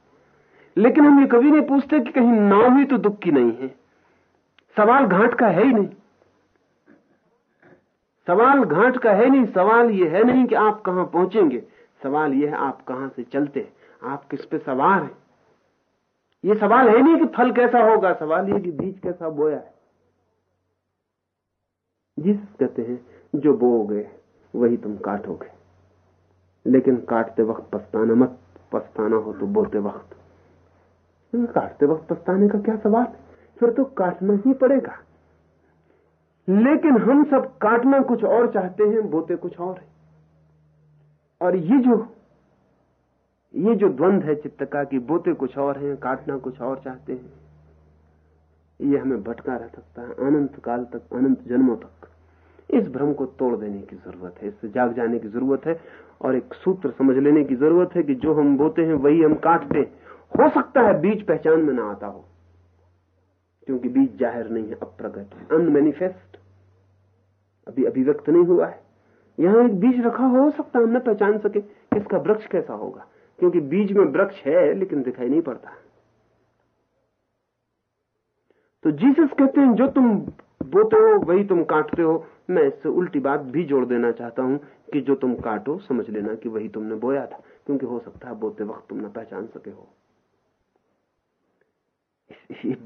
लेकिन हम ये कभी नहीं पूछते कि कहीं नाव ही तो दुख की नहीं है। सवाल घाट का है ही नहीं। सवाल घाट का है नहीं, सवाल ये है नहीं कि आप कहाँ पहुँचेंगे। सवाल ये है, आप कहाँ से चलते आप किस पे सवार हैं? ये सवाल है नहीं कि फल कैसा होगा, सवाल ये कि बीज कैसा बोया है। जिस कहते हैं, जो बोओगे, वही तुम काटोगे। लेकिन काटते वक्त पछताना मत, पछताना हो तो बोते वक्त। काटते वक्त पछताने का क्या सवाल फिर तो काटना ही पड़ेगा। लेकिन हम सब काटना कुछ और चाहते हैं, बोते कुछ और है। और ये जो ये जो द्वंद है चित्त का कि, बोते कुछ और हैं, काटना कुछ और चाहते हैं। ये हमें भटका रह सकता है, अनंत काल तक, अनंत जन्मों तक। इस भ्रम को तोड़ देने की ज़रूरत है, इससे जाग जाने की ज़रूरत है, और एक सूत्र समझ लेने की ज़रूरत है कि जो हम बोते हैं, वही हम काटते हो। सकता है बीज पहचान में ना आता हो, क्योंकि बीज ज़ाहिर नहीं है अप्रगट है। अनमेनिफेस्ट अभी अभिव्यक्त नहीं हुआ है। यहाँ एक बीज रखा हो सकता है हम न पहचान सके इसका वृक्ष कैसा होगा। क्योंकि बीज में वृक्ष है, लेकिन दिखाई नहीं पड़ता। तो जीसस कहते हैं, जो तुम बोते हो, वही तुम काटते हो। मैं इससे उल्टी बात भी जोड़ देना चाहता हूँ कि जो तुम काटो, समझ लेना कि वही तुमने बोया था, क्योंकि हो सकता है बोते वक्त तुम न पहचान सके हो।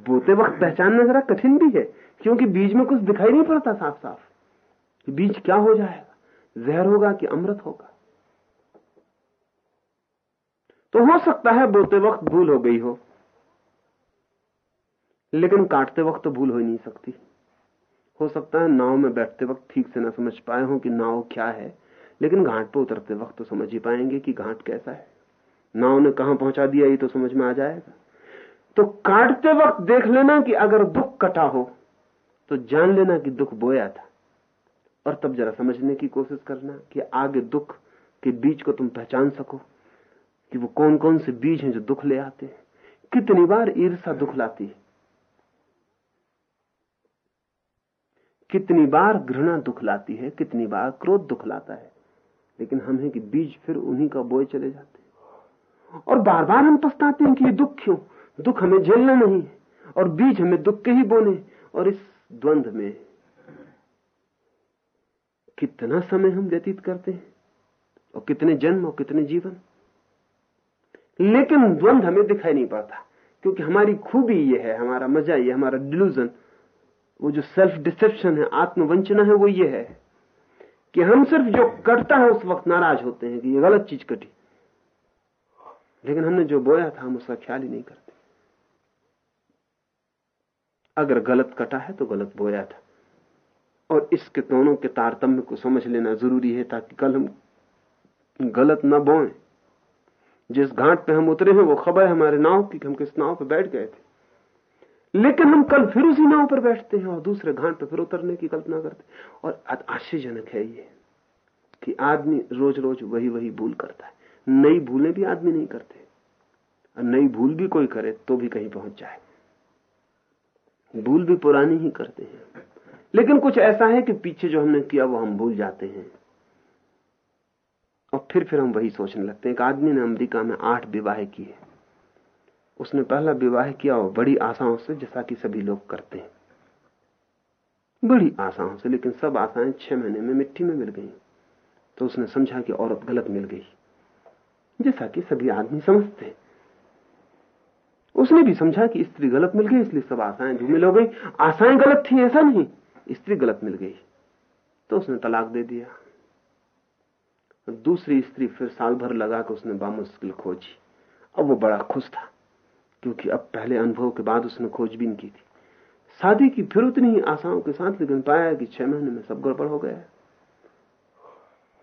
बोते वक्त पहचानना जरा कठिन भी है, क्योंकि बीज में कुछ दिखाई नहीं पड़ता साफ़ साफ़ बीज क्या हो जाएगा? जहर होगा कि अमृत होगा? तो हो सकता है बोते वक्त भूल हो गई हो। लेकिन काटते वक्त तो भूल हो ही नहीं सकती। हो सकता है नाव में बैठते वक्त ठीक से ना समझ पाए हो कि नाव क्या है, लेकिन घाट पर उतरते वक्त तो समझ ही पाएँगे कि घाट कैसा है। नाव ने कहा पहुँचा दिया ये तो समझ में आ जाएगा। तो काटते वक्त देख लेना कि अगर दुख कटा हो तो जान लेना कि दुख बोया था। और तब जरा समझने की कोशिश करना कि आगे दुख के बीज को तुम पहचान सको कि वो कौन कौन से बीज हैं जो दुख ले आते हैं। कितनी बार ईर्षा दुख लाती है। कितनी बार घृणा दुख लाती है, कितनी बार क्रोध दुख लाता है। लेकिन हम हैं कि बीज फिर उन्हीं का बोए चले जाते हैं। और बार बार हम पछताते हैं कि ये दुख क्यों? दुख हमें झेलना नहीं और बीज हमें दुख के ही बोने और इस द्वंद में कितना समय हम व्यतीत करते हैं, और कितने जन्म और कितने जीवन। लेकिन द्वंद हमें दिखाई नहीं पड़ता, क्योंकि हमारी खूबी ये है, हमारा मज़ा, ये हमारा डिल्यूजन वो जो सेल्फ डिसेप्शन है, आत्मवंचना है, वो ये है कि हम सिर्फ़ जो कटता है, उस वक्त नाराज़ होते हैं कि ये गलत चीज़ कटी। लेकिन हमने जो बोया था, हम उसका ख्याल ही नहीं करते। अगर गलत कटा है तो गलत बोया था। और इसके दोनों के तारतम्य को समझ लेना ज़रूरी है, ताकि कल हम गलत न बोए। जिस घाट पे हम उतरे हैं, वो खबर है हमारे नाव की हम किस नाव पे बैठ गए थे। लेकिन हम कल फिर उसी नाव पर बैठते हैं और दूसरे घाट पर फिर उतरने की कल्पना करते हैं। और आश्चर्यजनक है ये कि आदमी रोज रोज वही वही भूल करता है। नई भूलें भी आदमी नहीं करते। और नई भूल भी कोई करे तो भी कहीं पहुँच जाए। भूल भी पुरानी ही करते हैं। लेकिन कुछ ऐसा है कि पीछे जो हमने किया वो हम भूल जाते हैं। और फिर फिर हम वही सोचने लगते हैं एक आदमी ने अमेरिका में आठ विवाह किए। उसने पहला विवाह किया और बड़ी आशाओं से, जैसा कि सभी लोग करते हैं। बड़ी आशाओं से, लेकिन सब आशाएँ छह महीने में मिट्टी में मिल गई। तो उसने समझा कि औरत गलत मिल गई, जैसा कि सभी आदमी समझते हैं। उसने भी समझा कि स्त्री गलत मिल गई, इसलिए सब आशाएँ झूमिल हो गई। आशाएँ गलत थी, ऐसा नहीं, स्त्री गलत मिल गई। तो उसने तलाक दे दिया। दूसरी स्त्री फिर साल भर लगा कर उसने बामुश्किल खोजी। अब वो बड़ा खुश था। क्योंकि अब पहले अनुभव के बाद उसने खोजबीन की थी। शादी की फिर उतनी ही आशाओं के साथ लेकिन पाया कि छह महीने में सब गड़बड़ हो गया।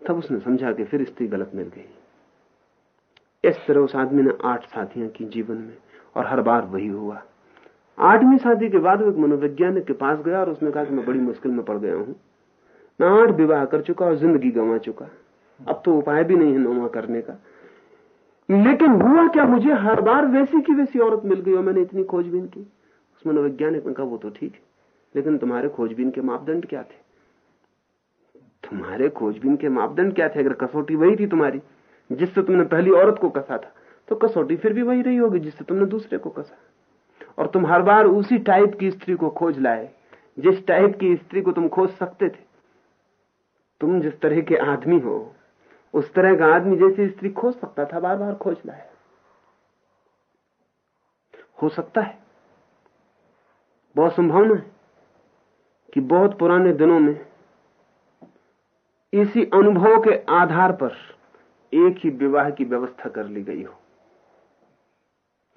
तब उसने समझा कि फिर स्त्री गलत मिल गई। इस तरह उस आदमी ने आठ साथियाँ की जीवन में, और हर बार वही हुआ। आठवीं शादी के बाद वो एक मनोवैज्ञानिक के पास गया और उसने कहा कि मैं बड़ी मुश्किल में पड़ गया हूँ। मैं आठ विवाह कर चुका और ज़िंदगी गंवा चुका। अब तो उपाय भी नहीं है नोमा करने का। लेकिन हुआ क्या? मुझे हर बार वैसी की वैसी औरत मिल गई और मैंने इतनी खोजबीन की। उस मनोवैज्ञानिक ने कहा, वो तो ठीक है, लेकिन तुम्हारे खोजबीन के मापदंड क्या थे? तुम्हारे खोजबीन के मापदंड क्या थे? अगर कसौटी वही थी तुम्हारी, जिससे तुमने पहली औरत को कसा था तो कसौटी फिर भी वही रही होगी जिससे तुमने दूसरे को कसा। और तुम हर बार उसी टाइप की स्त्री को खोज लाए, जिस टाइप की स्त्री को तुम खोज सकते थे। तुम जिस तरह के आदमी हो उस तरह का आदमी जैसी स्त्री खोज सकता था बार बार खोज लाए हो सकता है। बहुत संभावना है कि बहुत पुराने दिनों में इसी अनुभव के आधार पर एक ही विवाह की व्यवस्था कर ली गई हो।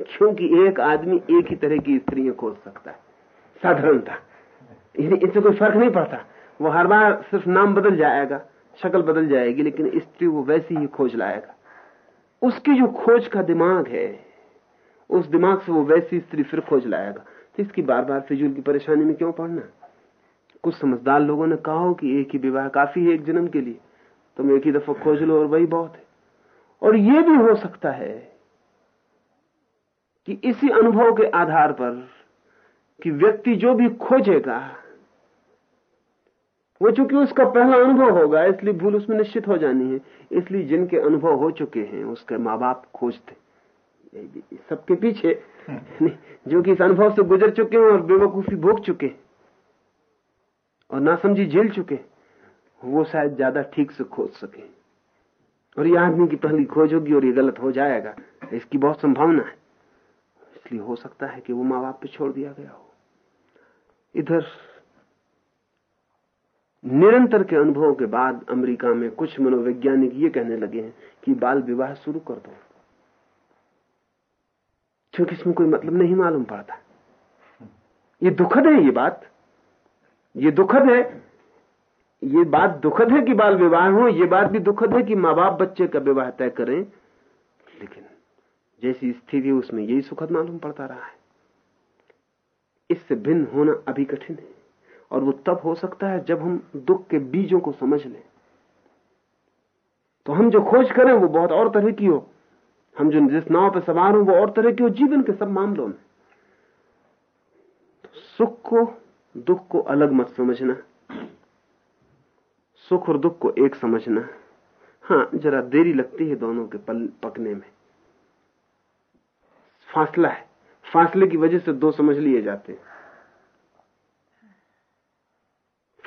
क्योंकि एक आदमी एक ही तरह की स्त्रियाँ खोज सकता है। साधारणता। इससे कोई फ़र्क नहीं पड़ता। वो हर बार सिर्फ़ नाम बदल जाएगा। शक्ल बदल जाएगी, लेकिन स्त्री वो वैसी ही खोज लाएगा। उसकी जो खोज का दिमाग है, उस दिमाग से वो वैसी स्त्री फिर खोज लाएगा। तो इसकी बार बार फिजूल की परेशानी में क्यों पड़ना? कुछ समझदार लोगों ने कहा हो कि एक ही विवाह काफ़ी है एक जन्म के लिए। तुम एक ही दफ़ा खोज लो और वही बहुत है। और ये भी हो सकता है कि इसी अनुभव के आधार पर कि व्यक्ति जो भी खोजेगा वो चूँकि उसका पहला अनुभव होगा इसलिए भूल उसमें निश्चित हो जानी है। इसलिए जिनके अनुभव हो चुके हैं उसके माँ बाप खोजते सबके पीछे। जो कि इस अनुभव से गुजर चुके हैं और बेवकूफ़ी भोग चुके और ना समझी झेल चुके वो शायद ज़्यादा ठीक से खोज सके। और ये आदमी की पहली खोज होगी और ये गलत हो जाएगा इसकी बहुत संभावना है। इसलिए हो सकता है कि वो माँ बाप पे छोड़ दिया गया हो। इधर निरंतर के अनुभवों के बाद अमेरिका में कुछ मनोवैज्ञानिक ये कहने लगे हैं कि बाल विवाह शुरू कर दो। क्योंकि इसमें कोई मतलब नहीं मालूम पड़ता। ये दुखद है ये बात। ये दुखद है। ये बात दुखद है कि बाल विवाह हो, ये बात भी दुखद है कि माँ बाप बच्चे का विवाह तय करें। लेकिन जैसी स्थिति उसमें यही सुखद मालूम पड़ता रहा है। इससे भिन्न होना अभी कठिन है। और वो तब हो सकता है जब हम दुख के बीजों को समझ लें। तो हम जो खोज करें, वो बहुत और तरह की हो। हम जो जिस नाव पर सवार हूँ, वो और तरह की हो, जीवन के सब मामलों में। तो सुख को, दुख को अलग मत समझना। सुख और दुख को एक समझना। हाँ जरा देरी लगती है दोनों के पल, पकने में। फासला है। फासले की वजह से दो समझ लिए जाते हैं।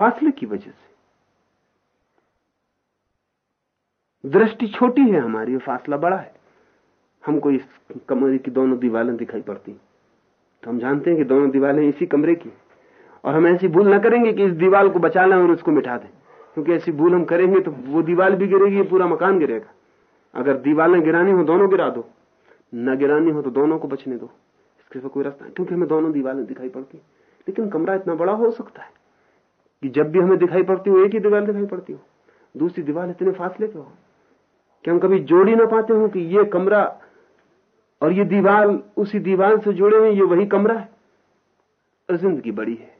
फासले की वजह से। दृष्टि छोटी है हमारी फासला बड़ा है। हमको इस कमरे की दोनों दीवारें दिखाई पड़ती तो हम जानते हैं कि दोनों दीवारें इसी कमरे की और हम ऐसी भूल ना करेंगे कि इस दीवार को बचा लें और उसको मिटा दें। क्योंकि ऐसी भूल हम करेंगे तो वो दीवार भी गिरेगी पूरा मकान गिरेगा। अगर दीवारें गिरानी हो, दोनों गिरा दो। न गिरानी हो तो दोनों को बचने दो। इसके कोई रास्ता क्योंकि हमें दोनों दीवारें दिखाई पड़ती लेकिन कमरा इतना बड़ा हो सकता है। कि जब भी हमें दिखाई पड़ती हो, एक ही दीवार दिखाई पड़ती हो। दूसरी दीवार इतने फासले पे हो। कि हम कभी जोड़ ही ना पाते हो कि ये कमरा और ये दीवार, उसी दीवार से जुड़े हुए ये वही कमरा है। और ज़िंदगी बड़ी है।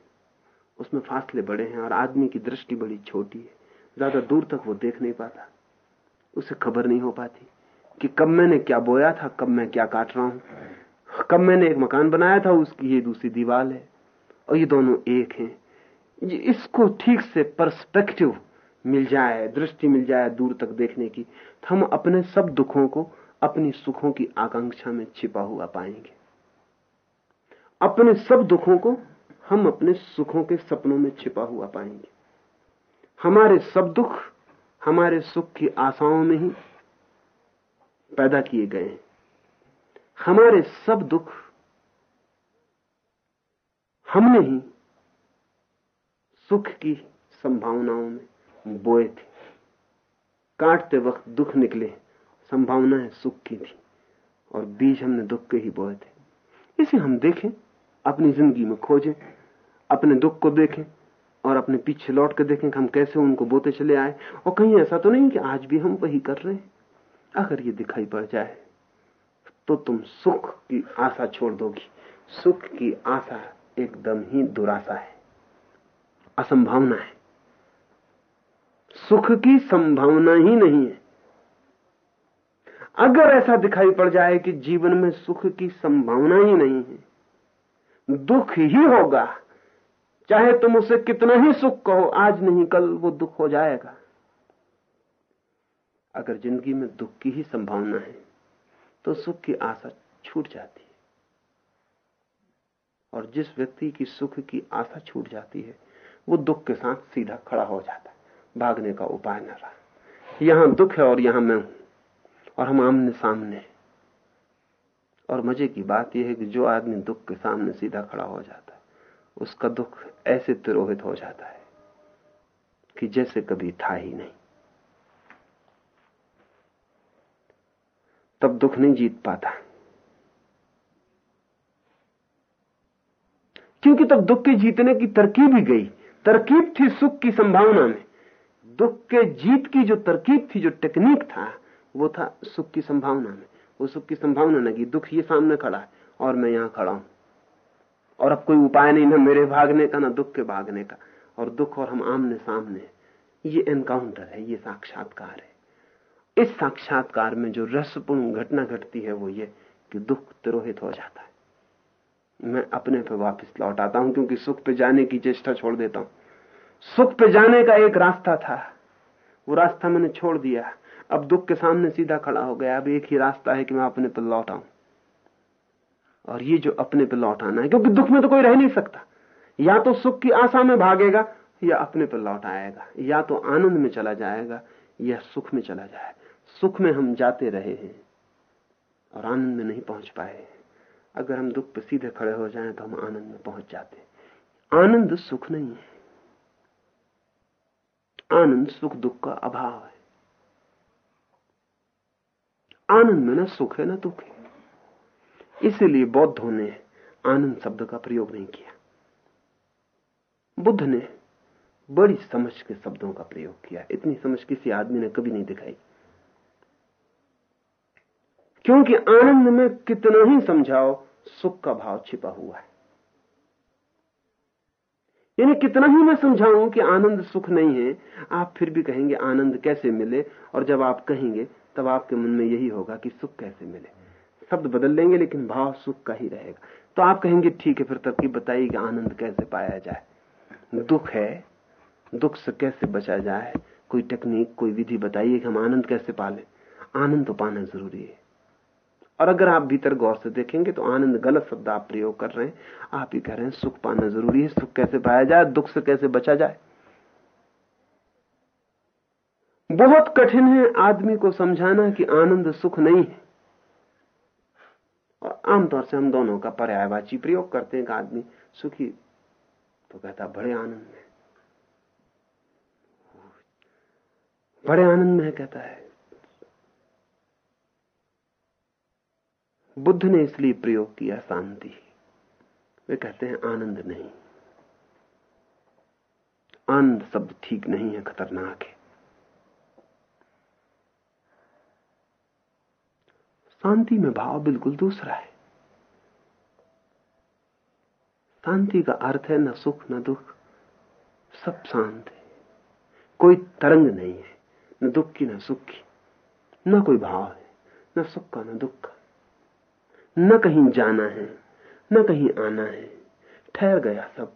उसमें फासले बड़े हैं और आदमी की दृष्टि बड़ी छोटी है। ज़्यादा दूर तक वो देख नहीं पाता। उसे खबर नहीं हो पाती कि कब मैंने क्या बोया था, कब मैं क्या काट रहा हूँ। कब मैंने एक मकान बनाया था, उसकी ये दूसरी दीवार है। और ये दोनों एक हैं। इसको ठीक से पर्सपेक्टिव मिल जाए, दृष्टि मिल जाए दूर तक देखने की तो हम अपने सब दुखों को, अपनी सुखों की आकांक्षा में छिपा हुआ पाएँगे। अपने सब दुखों को हम अपने सुखों के सपनों में छिपा हुआ पाएँगे। हमारे सब दुख, हमारे सुख की आशाओं में ही पैदा किए गए हैं। हमारे सब दुख, हमने ही सुख की संभावनाओं में बोए थे। काटते वक्त दुख निकले, संभावनाएँ सुख की थी, और बीज हमने दुख के ही बोए थे। इसे हम देखें, अपनी ज़िंदगी में खोजें, अपने दुख को देखें, और अपने पीछे लौट कर देखें कि हम कैसे उनको बोते चले आए। और कहीं ऐसा तो नहीं कि आज भी हम वही कर रहे हैं। अगर ये दिखाई पड़ जाए तो तुम सुख की आशा छोड़ दोगी। सुख की आशा एकदम ही दुराशा है। असंभावना है। सुख की संभावना ही नहीं है। अगर ऐसा दिखाई पड़ जाए कि जीवन में सुख की संभावना ही नहीं है, दुख ही होगा। चाहे तुम उसे कितना ही सुख कहो, आज नहीं कल वो दुख हो जाएगा। अगर ज़िंदगी में दुख की ही संभावना है तो सुख की आशा छूट जाती है। और जिस व्यक्ति की सुख की आशा छूट जाती है वो दुख के साथ सीधा खड़ा हो जाता है। भागने का उपाय न रहा। यहाँ दुख है और यहाँ मैं हूँ, और हम आमने सामने और मज़े की बात यह है कि जो आदमी दुख के सामने सीधा खड़ा हो जाता है, उसका दुख ऐसे तिरोहित हो जाता है कि जैसे कभी था ही नहीं। तब दुख नहीं जीत पाता। क्योंकि तब दुख के जीतने की तरकीब ही गई। तरकीब थी सुख की संभावना में। दुख के जीत की जो तरकीब थी, जो टेक्निक था, वो था सुख की संभावना में। वो सुख की संभावना की दुख ये सामने खड़ा है, और मैं यहाँ खड़ा हूँ। और अब कोई उपाय नहीं ना मेरे भागने का, ना दुख के भागने का। और दुख और हम आमने सामने ये एनकाउंटर है, ये साक्षात्कार है। इस साक्षात्कार में जो रसपूर्ण घटना घटती है, वो ये कि दुख तिरोहित हो जाता है। मैं अपने पे वापस लौट आता हूँ, क्योंकि सुख पे जाने की चेष्टा छोड़ देता हूँ। सुख पे जाने का एक रास्ता था। वो रास्ता मैंने छोड़ दिया। अब दुख के सामने सीधा खड़ा हो गया। अब एक ही रास्ता है कि मैं अपने पर लौट आऊँ। और ये जो अपने पे लौट आना है, क्योंकि दुख में तो कोई रह नहीं सकता। या तो सुख की आशा में भागेगा, या अपने पर लौट आएगा। या तो आनंद में चला जाएगा, या सुख में चला जाएगा सुख में हम जाते रहे हैं और आनंद में नहीं पहुँच पाए। अगर हम दुख पे सीधे खड़े हो जाएँ तो हम आनंद में पहुँच जाते आनंद सुख नहीं है। आनंद सुख दुख का अभाव है। आनंद में ना सुख है, ना दुख है। इसीलिए बौद्धों ने आनंद शब्द का प्रयोग नहीं किया। बुद्ध ने बड़ी समझ के शब्दों का प्रयोग किया। इतनी समझ किसी आदमी ने कभी नहीं दिखाई। क्योंकि आनंद में कितना ही समझाओ, सुख का भाव छिपा हुआ है। यानी कितना ही मैं समझाऊं कि आनंद सुख नहीं है, आप फिर भी कहेंगे, आनंद कैसे मिले? और जब आप कहेंगे, तब आपके मन में यही होगा कि सुख कैसे मिले। शब्द बदल लेंगे, लेकिन भाव सुख का ही रहेगा। तो आप कहेंगे, ठीक है, फिर तरकीब बताइए कि आनंद कैसे पाया जाए? दुख है। दुख से कैसे बचा जाए? कोई टेक्निक, कोई विधि बताइए कि हम आनंद कैसे पाले? आनंद तो पाना ज़रूरी है। और अगर आप भीतर गौर से देखेंगे तो आनंद गलत शब्द आप प्रयोग कर रहे हैं। आप ही कह रहे हैं, सुख पाना ज़रूरी है, सुख कैसे पाया जाए, दुख से कैसे बचा जाए? बहुत कठिन है आदमी को समझाना कि आनंद सुख नहीं है। और आमतौर से हम दोनों का पर्यायवाची प्रयोग करते हैं कि आदमी सुखी तो कहता, बड़े आनंद में। बड़े आनंद में कहता है बुद्ध ने इसलिए प्रयोग किया शांति। वे कहते हैं, आनंद नहीं। आनंद शब्द ठीक नहीं है, खतरनाक है। शांति में भाव बिल्कुल दूसरा है। शांति का अर्थ है, न सुख, न दुख, सब शांत है। कोई तरंग नहीं है, न दुख की, न सुख की, न कोई भाव है, न सुख का, न दुख का। न कहीं जाना है न कहीं आना है। ठहर गया सब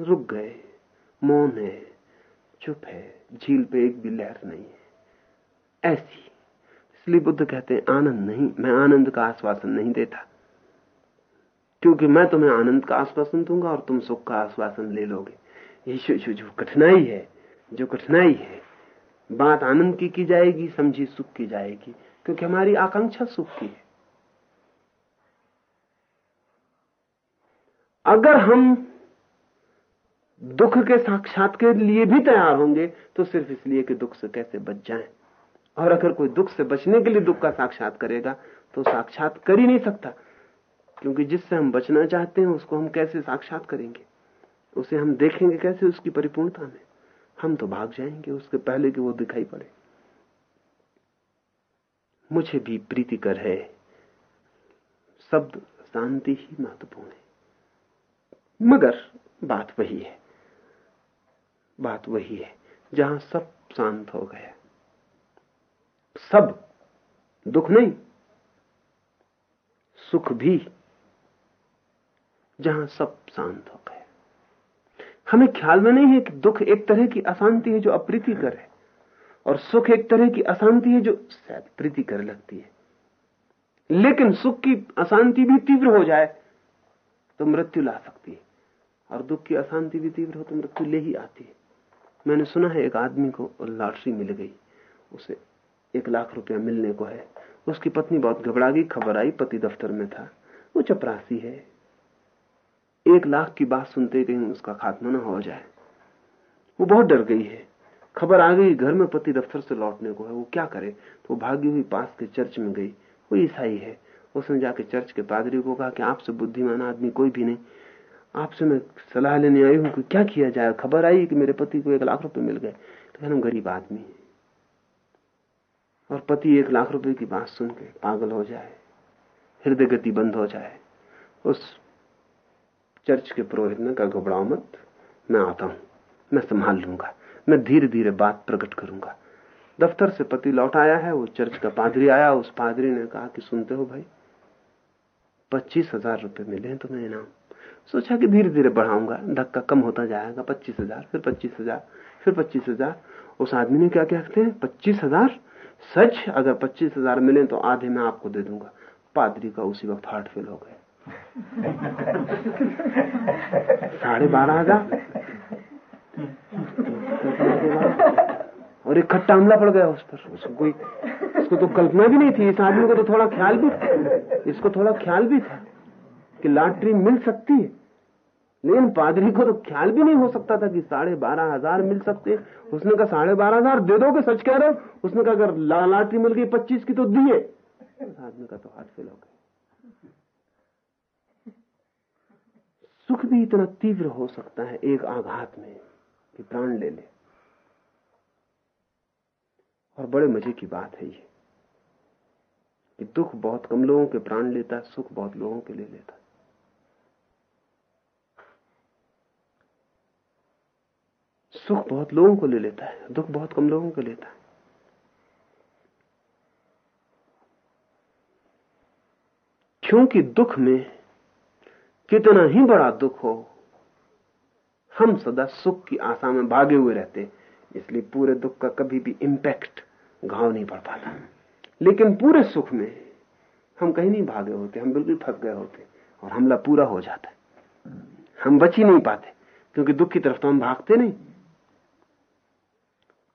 रुक गए मौन है चुप है झील पे एक भी लहर नहीं है। ऐसी इसलिए बुद्ध कहते हैं आनंद नहीं मैं आनंद का आश्वासन नहीं देता। क्योंकि मैं तुम्हें आनंद का आश्वासन दूँगा और तुम सुख का आश्वासन ले लोगे। ये जो, कठिनाई है जो कठिनाई है बात आनंद की की जाएगी समझी सुख की जाएगी क्योंकि हमारी आकांक्षा सुख की है। अगर हम दुख के साक्षात के लिए भी तैयार होंगे तो सिर्फ़ इसलिए कि दुख से कैसे बच जाएँ। और अगर कोई दुख से बचने के लिए दुख का साक्षात करेगा तो साक्षात कर ही नहीं सकता। क्योंकि जिससे हम बचना चाहते हैं, उसको हम कैसे साक्षात करेंगे? उसे हम देखेंगे कैसे उसकी परिपूर्णता में? हम तो भाग जाएँगे, उसके पहले कि वो दिखाई पड़े। मुझे भी प्रीतिकर है। शब्द शांति ही महत्वपूर्ण है। मगर बात वही है। बात वही है, जहाँ सब शांत हो गया सब दुख नहीं, सुख भी, जहाँ सब शांत हो गए। हमें ख्याल में नहीं है कि दुख एक तरह की अशांति है जो अप्रीतिकर है, और सुख एक तरह की अशांति है जो शायद प्रीति कर लगती है। लेकिन सुख की अशांति भी तीव्र हो जाए तो मृत्यु ला सकती है। और दुख की अशांति भी तीव्र हो तो मृत्यु ले ही आती है। मैंने सुना है, एक आदमी को लॉटरी मिल गई। उसे एक लाख रुपया मिलने को है। उसकी पत्नी बहुत घबरा गई खबर आई, पति दफ्तर में था। वो चपरासी है। एक लाख की बात सुनते कहीं उसका खात्मा ना हो जाए। वो बहुत डर गई है। खबर आ गई, घर में पति दफ्तर से लौटने को है। वो क्या करे? तो भागी हुई पास के चर्च में गई। वो ईसाई है। उसने जाके चर्च के पादरी को कहा कि आपसे बुद्धिमान आदमी कोई भी नहीं। आपसे मैं सलाह लेने आई हूँ कि क्या किया जाए? खबर आई कि मेरे पति को एक लाख रुपए मिल गए। तो कहना गरीब आदमी और पति एक लाख रुपए की बात सुन के पागल हो जाए, हृदय गति बंद हो जाए, उस चर्च के पुरोहित ने कहा, घबराओ मत, मैं आता हूँ, मैं संभाल लूँगा, मैं धीरे धीरे बात प्रकट करूँगा। दफ्तर से पति लौट आया है, वो चर्च का पादरी आया, उस पादरी ने कहा कि, सुनते हो भाई, पच्चीस हज़ार रुपये मिले हैं तुम्हें इनाम। सोचा कि धीरे धीरे बढ़ाऊँगा। धक्का कम होता जाएगा, पच्चीस हज़ार, फिर पच्चीस हज़ार, फिर पच्चीस हज़ार। उस आदमी ने क्या कहते हैं? पच्चीस हज़ार? सच, अगर पच्चीस हज़ार मिले तो आधे मैं आपको दे दूँगा। पादरी का उसी वक्त हार्ट फेल हो गया। साढ़े बारह हज़ार। और खट्टा हमला पड़ गया उस पर। उसको कोई, उसको तो कल्पना भी नहीं थी। इस आदमी को तो थोड़ा ख्याल भी इसको थोड़ा ख्याल भी था। कि लॉटरी मिल सकती है। लेकिन पादरी को तो ख्याल भी नहीं हो सकता था कि साढ़े बारह हज़ार मिल सकते उसने कहा, साढ़े बारह हज़ार दे दोगे, सच कह रहे हो? उसने कहा, अगर लॉटरी मिल गई, पच्चीस की तो दिए। आदमी का तो हाथ फेल हो सुख भी इतना तीव्र हो सकता है एक आघात में कि प्राण ले ले। और बड़े मज़े की बात है ये कि दुख बहुत कम लोगों के प्राण लेता है, सुख बहुत लोगों के ले लेता है। सुख बहुत लोगों को ले लेता है, दुख बहुत कम लोगों को लेता है। क्योंकि दुख में कितना ही बड़ा दुख हो, हम सदा सुख की आशा में भागे हुए रहते इसलिए पूरे दुख का कभी भी इंपैक्ट घाव नहीं पड़ पाता। लेकिन पूरे सुख में हम कहीं नहीं भागे होते, हम बिल्कुल फंस गए होते और हमला पूरा हो जाता है। हम बच ही नहीं पाते, क्योंकि दुख की तरफ़ तो हम भागते नहीं।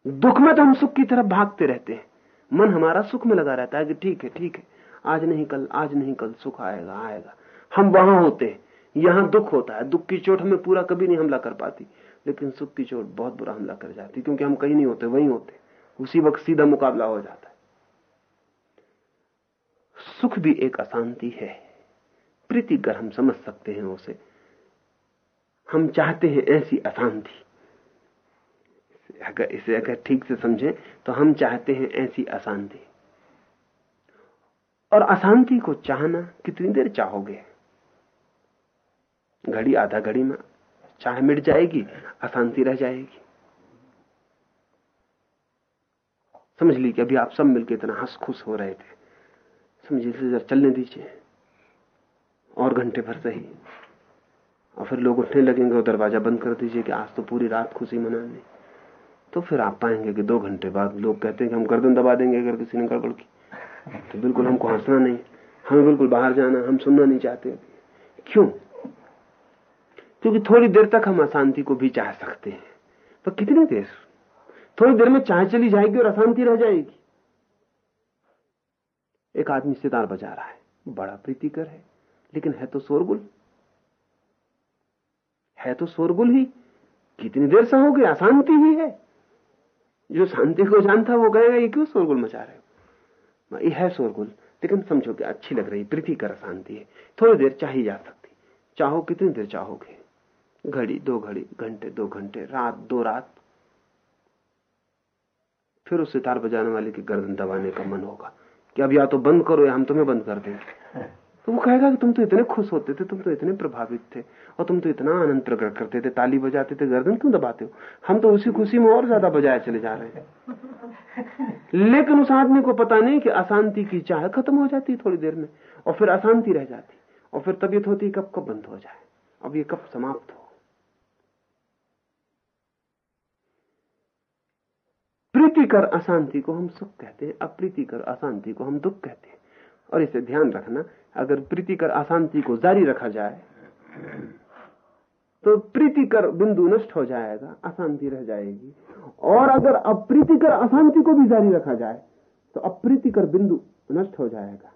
दुख में तो हम सुख की तरफ़ भागते रहते हैं। मन हमारा सुख में लगा रहता है कि ठीक है ठीक है। आज नहीं कल, आज नहीं कल, सुख आएगा आएगा। हम वहाँ होते हैं, यहाँ दुख होता है। दुख की चोट हमें पूरा कभी नहीं हमला कर पाती, लेकिन सुख की चोट बहुत बुरा हमला कर जाती, क्योंकि हम कहीं नहीं होते, वहीं होते उसी वक्त सीधा मुकाबला हो जाता है। सुख भी एक अशांति है। प्रीतिकर हम समझ सकते हैं उसे। हम चाहते हैं ऐसी अशांति। अगर इसे अगर ठीक से समझें तो हम चाहते हैं ऐसी अशांति। और अशांति को चाहना कितनी देर चाहोगे? घड़ी, आधा घड़ी में चाह मिट जाएगी, अशांति रह जाएगी। समझ ली कि अभी आप सब मिलकर इतना हंस खुश हो रहे थे। समझिए जरा चलने दीजिए। और घंटे भर सही। और फिर लोग उठने लगेंगे और दरवाज़ा बंद कर दीजिए कि आज तो पूरी रात खुशी मनानी। तो फिर आप पाएँगे कि दो घंटे बाद लोग कहते हैं कि हम गर्दन दबा देंगे अगर किसी ने गड़बड़ की। तो बिल्कुल हमको हंसना नहीं। हमें बिल्कुल बाहर जाना, हम सुनना नहीं चाहते क्यों? क्योंकि थोड़ी देर तक हम अशांति को भी चाह सकते हैं। पर कितनी देर? थोड़ी देर में चाह चली जाएगी और अशांति रह जाएगी। एक आदमी सितार बजा रहा है। बड़ा प्रीतिकर है, लेकिन है तो शोरगुल। है तो शोरगुल ही। कितनी देर से हो गया अशांति ही है। जो शांति को जानता वो कहेगा, ये क्यों शोरगुल मचा रहे हो? ये है शोरगुल, लेकिन समझो कि अच्छी लग रही, प्रीति कर शांति है, थोड़ी देर चाही जा सकती, चाहो कितनी देर चाहोगे? घड़ी, दो घड़ी, घंटे, दो घंटे, रात, दो रात। फिर उस सितार बजाने वाले की गर्दन दबाने का मन होगा कि अब या तो बंद करो या हम तुम्हें बंद कर देंगे। वो कहेगा कि तुम तो इतने खुश होते थे, तुम तो इतने प्रभावित थे और तुम तो इतना आनंद प्रकट करते थे, ताली बजाते थे, गर्दन क्यों दबाते हो? हम तो उसी खुशी में और ज़्यादा बजाए चले जा रहे हैं। लेकिन उस आदमी को पता नहीं कि अशांति की चाह खत्म हो जाती थोड़ी देर में और फिर अशांति रह जाती और फिर तबीयत होती कब कब बंद हो जाए, अब ये कब समाप्त हो। प्रीतिकर अशांति को हम सुख कहते हैं अप्रीतिकर अशांति को हम दुख कहते हैं। और इसे ध्यान रखना, अगर प्रीतिकर अशांति को जारी रखा जाए तो प्रीतिकर बिंदु नष्ट हो जाएगा, अशांति रह जाएगी। और अगर अप्रीतिकर अशांति को भी जारी रखा जाए तो अप्रीतिकर बिंदु नष्ट हो जाएगा।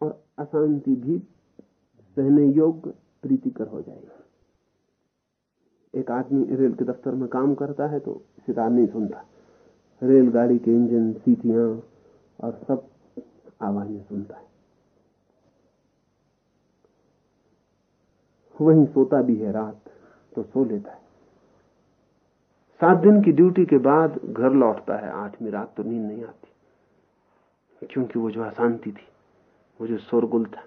और अशांति भी सहने योग्य प्रीतिकर हो जाएगी। एक आदमी रेल के दफ्तर में काम करता है तो सितार नहीं सुनता। रेलगाड़ी के इंजन, सीटियाँ और सब आवाज़ें सुनता है। वहीं सोता भी है रात तो सो लेता है। सात दिन की ड्यूटी के बाद घर लौटता है आठवीं रात तो नींद नहीं आती। क्योंकि वो जो अशांति थी, वो जो शोरगुल था,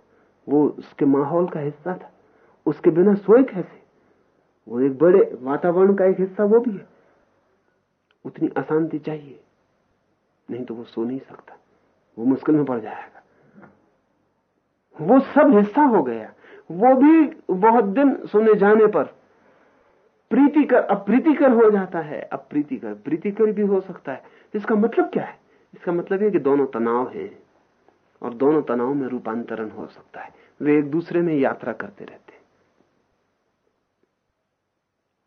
वो उसके माहौल का हिस्सा था। उसके बिना सोए कैसे? वो एक बड़े वातावरण का एक हिस्सा वो भी है। उतनी अशांति चाहिए, नहीं तो वो सो नहीं सकता। वो मुश्किल में पड़ जाएगा। वो सब हिस्सा हो गया। वो भी बहुत दिन सुने जाने पर प्रीतिकर, अप्रीतिकर हो जाता है, अप्रीतिकर, प्रीतिकर भी हो सकता है। इसका मतलब क्या है? इसका मतलब है कि दोनों तनाव हैं और दोनों तनाव में रूपांतरण हो सकता है। वे एक दूसरे में यात्रा करते रहते हैं।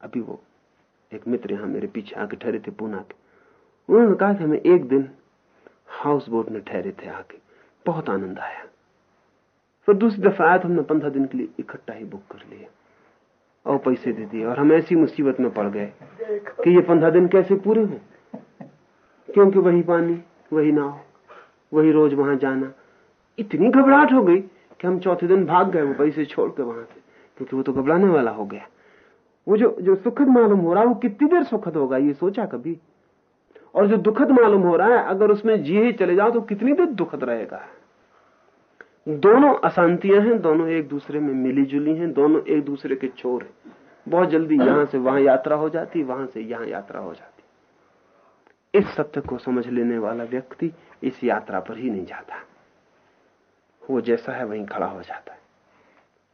अभी वो एक मित्र यहाँ मेरे पीछे आके ठहरे थे पूना के। उन्होंने कहा कि हमें एक दिन हाउस बोट में ठहरे थे आके। बहुत आनंद आया। फिर दूसरी दफ़ा आया तो हमने पंद्रह दिन के लिए इकट्ठा ही बुक कर लिया और पैसे दे दिए और हम ऐसी मुसीबत में पड़ गए कि ये पंद्रह दिन कैसे पूरे हों क्योंकि वही पानी, वही नाव, वही रोज वहाँ जाना। इतनी घबराहट हो गई कि हम चौथे दिन भाग गए, वो पैसे छोड़ के वहाँ से क्योंकि वो तो घबराने वाला हो गया। वो जो जो सुखद मालूम हो रहा है, वो कितनी देर सुखद होगा, ये सोचा कभी? और जो दुखद मालूम हो रहा है, अगर उसमें जिए ही चले जाओ तो कितनी देर दुखद रहेगा। दोनों अशांतियाँ हैं, दोनों एक दूसरे में मिली जुली हैं, दोनों एक दूसरे के छोर हैं। बहुत जल्दी यहाँ से वहाँ यात्रा हो जाती, वहाँ से यहाँ यात्रा हो जाती। इस सत्य को समझ लेने वाला व्यक्ति इस यात्रा पर ही नहीं जाता। वो जैसा है वहीं खड़ा हो जाता है।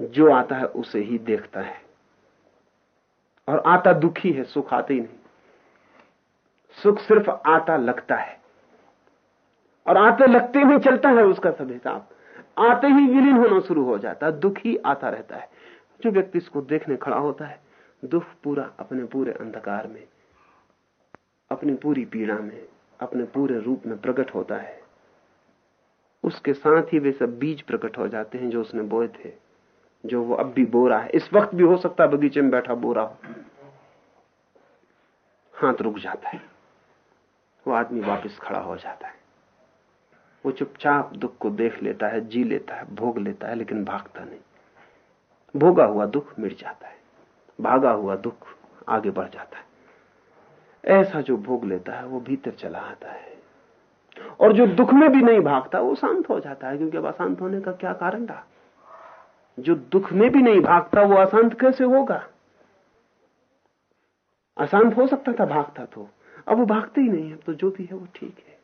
जो आता है उसे ही देखता है। और आता दुखी है सुख आते ही नहीं। सुख सिर्फ़ आता लगता है। और आते लगते ही चलता है उसका सब हिसाब। आते ही विलीन होना शुरू हो जाता है, दुख ही आता रहता है। जो व्यक्ति इसको देखने खड़ा होता है, दुख पूरा अपने पूरे अंधकार में, अपनी पूरी पीड़ा में, अपने पूरे रूप में प्रकट होता है। उसके साथ ही वे सब बीज प्रकट हो जाते हैं जो उसने बोए थे, जो वो अब भी बो रहा है। इस वक्त भी हो सकता है बगीचे में बैठा बो रहा हो। हाथ रुक जाता है। वो आदमी वापस खड़ा हो जाता है। वो चुपचाप दुख को देख लेता है, जी लेता है, भोग लेता है, लेकिन भागता नहीं। भोगा हुआ दुख मिट जाता है। भागा हुआ दुख आगे बढ़ जाता है। ऐसा जो भोग लेता है, वो भीतर चला आता है। और जो दुख में भी नहीं भागता, वो शांत हो जाता है, क्योंकि अब अशांत होने का क्या कारण रहा? जो दुख में भी नहीं भागता, वो अशांत कैसे होगा? अशांत हो सकता था, भागता तो। अब वो भागते ही नहीं है तो जो भी है वो ठीक है।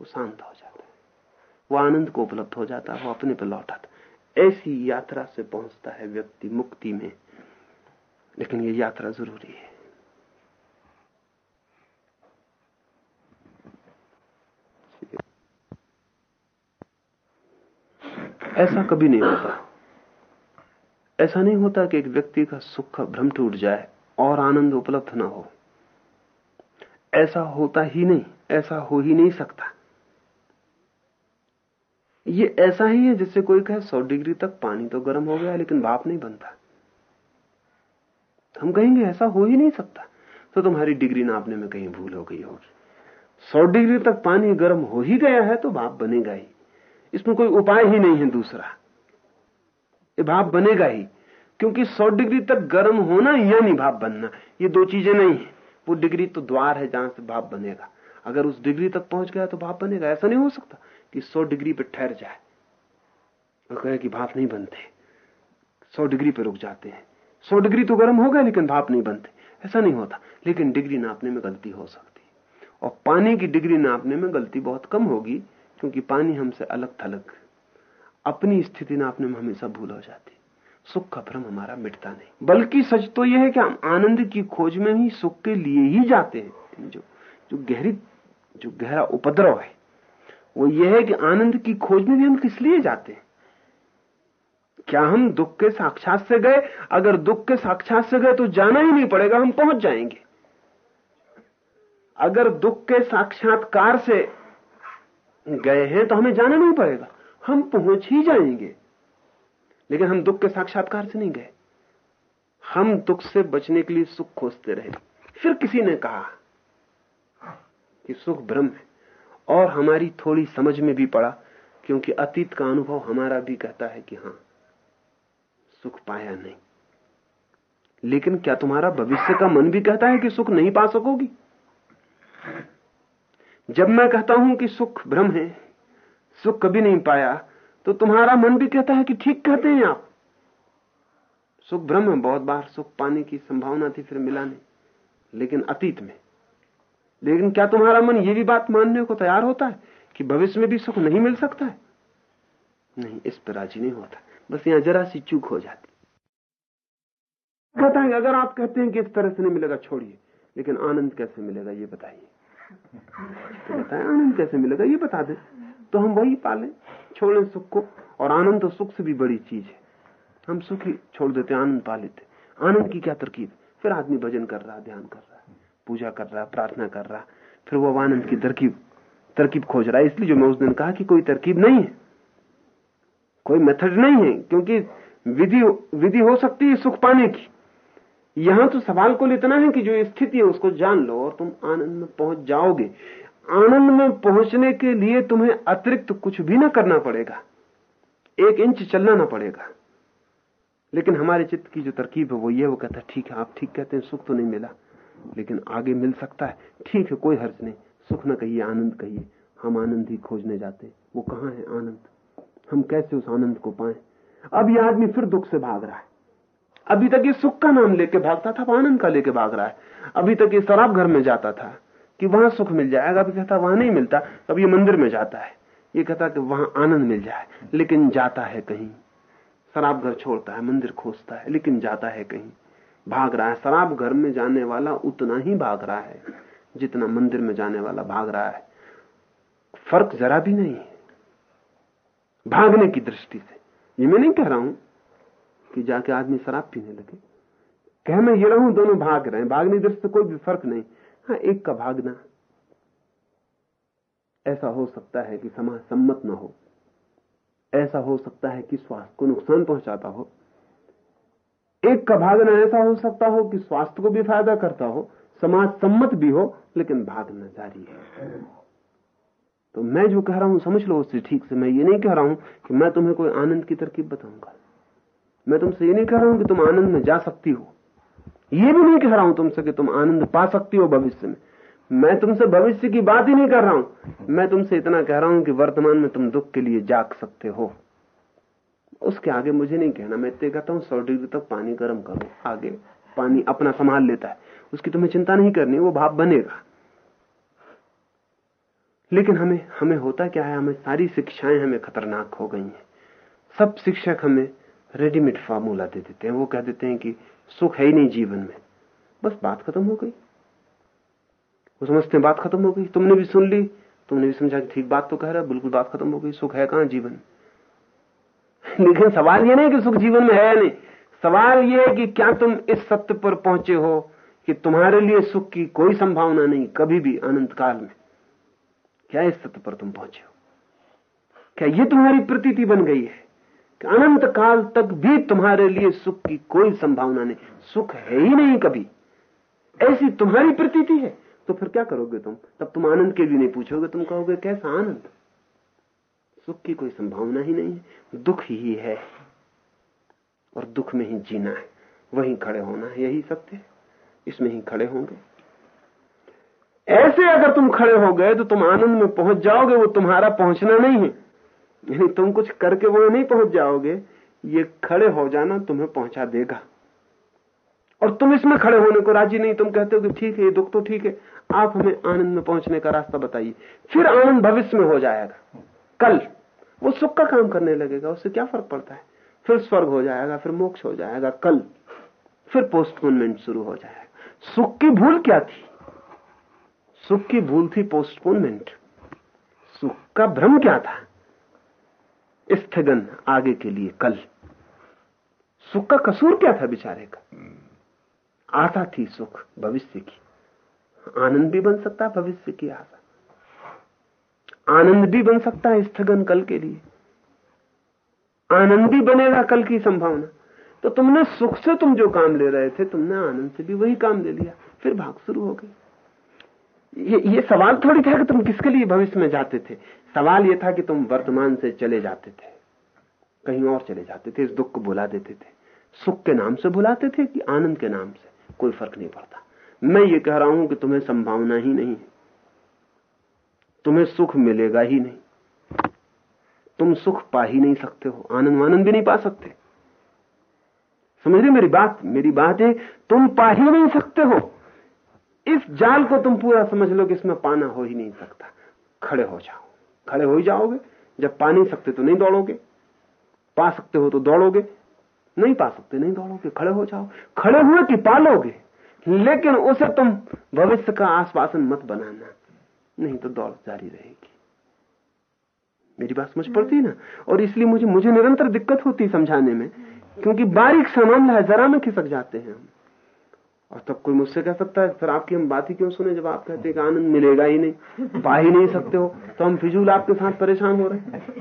वो शांत हो जाता है। वो आनंद को उपलब्ध हो जाता है, वो अपने पर लौट आता ऐसी यात्रा से पहुँचता है व्यक्ति मुक्ति में। लेकिन ये यात्रा ज़रूरी है। ऐसा कभी नहीं होता। ऐसा नहीं होता कि एक व्यक्ति का सुख का भ्रम टूट जाए। और आनंद उपलब्ध ना हो। ऐसा होता ही नहीं, ऐसा हो ही नहीं सकता। ये ऐसा ही है जिससे कोई कहे, सौ डिग्री तक पानी तो गर्म हो गया, लेकिन भाप नहीं बनता। हम कहेंगे, ऐसा हो ही नहीं सकता। तो तुम्हारी डिग्री नापने में कहीं भूल हो गई होगी। सौ डिग्री तक पानी गर्म हो ही गया है तो भाप बनेगा ही। इसमें कोई उपाय ही नहीं है दूसरा। ये भाप बनेगा ही। क्योंकि 100 डिग्री तक गर्म होना यानी भाप बनना। ये दो चीज़ें नहीं है। वो डिग्री तो द्वार है जहाँ से भाप बनेगा। अगर उस डिग्री तक पहुँच गया तो भाप बनेगा। ऐसा नहीं हो सकता कि 100 डिग्री पे ठहर जाए। और कहे कि भाप नहीं बनते। 100 डिग्री पे रुक जाते हैं। 100 डिग्री तो गर्म हो गए लेकिन भाप नहीं बनते। ऐसा नहीं होता। लेकिन डिग्री नापने में गलती हो सकती। और पानी की डिग्री नापने में गलती बहुत कम होगी, क्योंकि पानी हमसे अलग थलग। अपनी स्थिति नापने में हमेशा भूल हो जाती। सुख का भ्रम हमारा मिटता नहीं। बल्कि सच तो यह है कि हम आनंद की खोज में ही सुख के लिए ही जाते हैं। जो जो गहरी, जो गहरा उपद्रव है, वो ये है कि आनंद की खोज में भी हम किस लिए जाते हैं? क्या हम दुख के साक्षात से गए? अगर दुख के साक्षात से गए तो जाना ही नहीं पड़ेगा, हम पहुँच जाएँगे। अगर दुख के साक्षात्कार से गए हैं तो हमें जाना नहीं पड़ेगा, हम पहुँच ही जाएँगे। लेकिन हम दुख के साक्षात्कार से नहीं गए। हम दुख से बचने के लिए सुख खोजते रहे। फिर किसी ने कहा कि सुख ब्रह्म है, और हमारी थोड़ी समझ में भी पड़ा, क्योंकि अतीत का अनुभव हमारा भी कहता है कि हाँ, सुख पाया नहीं। लेकिन क्या तुम्हारा भविष्य का मन भी कहता है कि सुख नहीं पा सकोगी? जब मैं कहता हूँ कि सुख भ्रम है, सुख कभी नहीं पाया तो तुम्हारा मन भी कहता है कि ठीक कहते हैं आप। सुख भ्रम बहुत बार सुख पाने की संभावना थी फिर मिला नहीं, लेकिन अतीत में। लेकिन क्या तुम्हारा मन ये भी बात मानने को तैयार होता है कि भविष्य में भी सुख नहीं मिल सकता है? नहीं, इस पर राज़ी नहीं होता। बस यहाँ जरा सी चूक हो जाती। कहता है अगर आप कहते हैं कि इस तरह से नहीं मिलेगा, छोड़िए। लेकिन आनंद कैसे मिलेगा, ये बताइए। तो बताए, आनंद कैसे मिलेगा, ये बता दे। तो हम वही पाले। छोड़े सुख को, और आनंद तो सुख से भी बड़ी चीज़ है। हम सुख ही छोड़ देते, आनंद पा लेते। आनंद की क्या तरकीब? फिर आदमी भजन कर रहा, ध्यान कर रहा, पूजा कर रहा, प्रार्थना कर रहा, फिर वो आनंद की तरकीब तरकीब खोज रहा है। इसलिए जो मैं उस दिन कहा कि कोई तरकीब नहीं है, कोई मेथड नहीं है, क्योंकि विधि विधि हो सकती है सुख पाने की। यहाँ तो सवाल को इतना है कि जो स्थिति है उसको जान लो और तुम आनंद में पहुँच जाओगे। आनंद में पहुँचने के लिए तुम्हें अतिरिक्त कुछ भी ना करना पड़ेगा। एक इंच चलना ना पड़ेगा। लेकिन हमारे चित्त की जो तरकीब है, वो ये, वो कहता है, ठीक है, आप ठीक कहते हैं, सुख तो नहीं मिला। लेकिन आगे मिल सकता है। ठीक है, कोई हर्ज नहीं। सुख ना कहिए, आनंद कहिए। हम आनंद ही खोजने जाते वो कहाँ है आनंद? हम कैसे उस आनंद को पाए? अब ये आदमी फिर दुख से भाग रहा है। अभी तक ये सुख का नाम लेके भागता था आनंद का लेके भाग रहा है। अभी तक ये शराब घर में जाता था। कि वहाँ सुख मिल जाएगा अभी कहता वहाँ नहीं मिलता अब ये मंदिर में जाता है। ये कहता कि वहाँ आनंद मिल जाए, लेकिन जाता है कहीं। शराब घर छोड़ता है, मंदिर खोजता है, लेकिन जाता है कहीं। भाग रहा है। शराब घर में जाने वाला उतना ही भाग रहा है, जितना मंदिर में जाने वाला भाग रहा है। फ़र्क जरा भी नहीं है। भागने की दृष्टि से। ये मैं नहीं कह रहा हूँ कि जाके आदमी शराब पीने लगे। कह मैं ये रहूँ दोनों भाग रहे हैं। भागने दृष्टि से कोई भी फ़र्क नहीं। हाँ एक का भागना। ऐसा हो सकता है कि समाज सम्मत न हो। ऐसा हो सकता है कि स्वास्थ्य को नुकसान पहुंचाता हो। एक का भागना ऐसा हो सकता हो कि स्वास्थ्य को भी फ़ायदा करता हो। समाज सम्मत भी हो, लेकिन भागना जारी है। तो मैं जो कह रहा हूँ, समझ लो उससे ठीक से। मैं ये नहीं कह रहा हूँ कि मैं तुम्हें कोई आनंद की तरकीब बताऊँगा। मैं तुमसे ये नहीं कह रहा हूँ कि तुम आनंद में जा सकती हो। ये भी नहीं कह रहा हूँ तुमसे कि तुम आनंद पा सकती हो भविष्य में। मैं तुमसे भविष्य की बात ही नहीं कर रहा हूँ। मैं तुमसे इतना कह रहा हूँ कि वर्तमान में तुम दुख के लिए जाग सकते हो। उसके आगे मुझे नहीं कहना। मैं इतने कहता हूँ, सौ डिग्री तक पानी गर्म करो। आगे पानी अपना संभाल लेता है। उसकी तुम्हें चिंता नहीं करनी, वो भाप बनेगा। लेकिन हमें हमें होता क्या है? हमें सारी शिक्षाएँ हमें खतरनाक हो गई हैं। सब शिक्षक हमें रेडीमेड फार्मूला दे देते हैं। वो कह देते हैं कि सुख है ही नहीं जीवन में। बस बात खत्म हो गई। वो समझते हैं बात खत्म हो गई। तुमने भी सुन ली, तुमने भी समझा कि ठीक बात तो कह रहा बिल्कुल बात खत्म हो गई। सुख है कहाँ जीवन? लेकिन सवाल ये नहीं कि सुख जीवन में है या नहीं। सवाल ये है कि क्या तुम इस सत्य पर पहुँचे हो कि तुम्हारे लिए सुख की कोई संभावना नहीं, कभी भी अनंत काल में? क्या इस सत्य पर तुम पहुँचे हो? क्या ये तुम्हारी प्रतीति बन गई है? कि अनंत काल तक भी तुम्हारे लिए सुख की कोई संभावना नहीं। सुख है ही नहीं कभी। ऐसी तुम्हारी प्रतीति है। तो फिर क्या करोगे तुम? तब तुम आनंद के लिए नहीं पूछोगे, तुम कहोगे, कैसा आनंद? सुख की कोई संभावना ही नहीं है। दुख ही है। और दुख में ही जीना है। वहीं खड़े होना है, यही सत्य है। इसमें ही खड़े होंगे। ऐसे अगर तुम खड़े हो गए तो तुम आनंद में पहुँच जाओगे, वो तुम्हारा पहुँचना नहीं है। यानी तुम कुछ करके वो नहीं पहुँच जाओगे। ये खड़े हो जाना तुम्हें पहुँचा देगा। और तुम इसमें खड़े होने को राज़ी नहीं, तुम कहते हो कि ठीक है, ये दुख तो ठीक है। आप हमें आनंद में पहुँचने का रास्ता बताइए। फिर आनंद भविष्य में हो जाएगा। कल वो सुख का काम करने लगेगा, उससे क्या फ़र्क पड़ता है? फिर स्वर्ग हो जाएगा, फिर मोक्ष हो जाएगा, कल फिर पोस्टपोनमेंट शुरू हो जाएगा। सुख की भूल क्या थी? सुख की भूल थी पोस्टपोनमेंट सुख का भ्रम क्या था? स्थगन आगे के लिए कल। सुख का कसूर क्या था बेचारे का? आशा थी सुख, भविष्य की। आनंद भी बन सकता है भविष्य की आशा। आनंद भी बन सकता है स्थगन कल के लिए। आनंद भी बनेगा कल की संभावना। तो तुमने सुख से तुम जो काम ले रहे थे, तुमने आनंद से भी वही काम ले लिया। फिर भाग शुरू हो गई ये ये सवाल थोड़ी था कि तुम किसके लिए भविष्य में जाते थे? सवाल ये था कि तुम वर्तमान से चले जाते थे। कहीं और चले जाते थे, इस दुख को भुला देते थे। सुख के नाम से भुलाते थे कि आनंद के नाम से? कोई फ़र्क नहीं पड़ता। मैं ये कह रहा हूँ कि तुम्हें संभावना ही नहीं तुम्हें सुख मिलेगा ही नहीं। तुम सुख पा ही नहीं सकते हो। आनंद आनंद भी नहीं पा सकते। समझ रहे मेरी बात? मेरी बात है, तुम पा ही नहीं सकते हो। इस जाल को तुम पूरा समझ लो कि इसमें पाना हो ही नहीं सकता। खड़े हो जाओ। खड़े हो ही जाओगे। जब पा नहीं सकते तो नहीं दौड़ोगे। पा सकते हो तो दौड़ोगे। नहीं पा सकते, नहीं दौड़ोगे। खड़े हो जाओ। खड़े हुए कि पालोगे? लेकिन उसे तुम भविष्य का आश्वासन मत बनाना। नहीं तो दौड़ जारी रहेगी। मेरी बात समझ पड़ती है ना? और इसलिए मुझे मुझे निरंतर दिक्कत होती समझाने में, क्योंकि बारीक सा मामला है जरा में खिसक जाते हैं हम। और तब कोई मुझसे कह सकता है फिर आपकी हम बात ही क्यों सुने जब आप कहते हैं कि आनंद मिलेगा ही नहीं? पा ही नहीं सकते हो। तो हम फिजूल आपके साथ परेशान हो रहे हैं।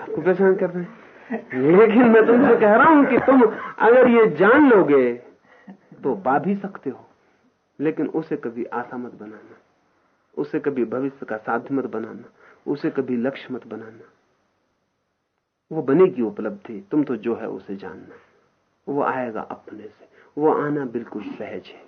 आपको परेशान कर रहे हैं। लेकिन मैं तुमसे कह रहा हूँ कि तुम अगर ये जान लोगे तो पा भी सकते हो। लेकिन उसे कभी आशा मत बनाना। उसे कभी भविष्य का साध्य मत बनाना। उसे कभी लक्ष्य मत बनाना। वो बनेगी उपलब्धि। तुम तो जो है उसे जानना। वो आएगा अपने से। वो आना बिल्कुल सहज है।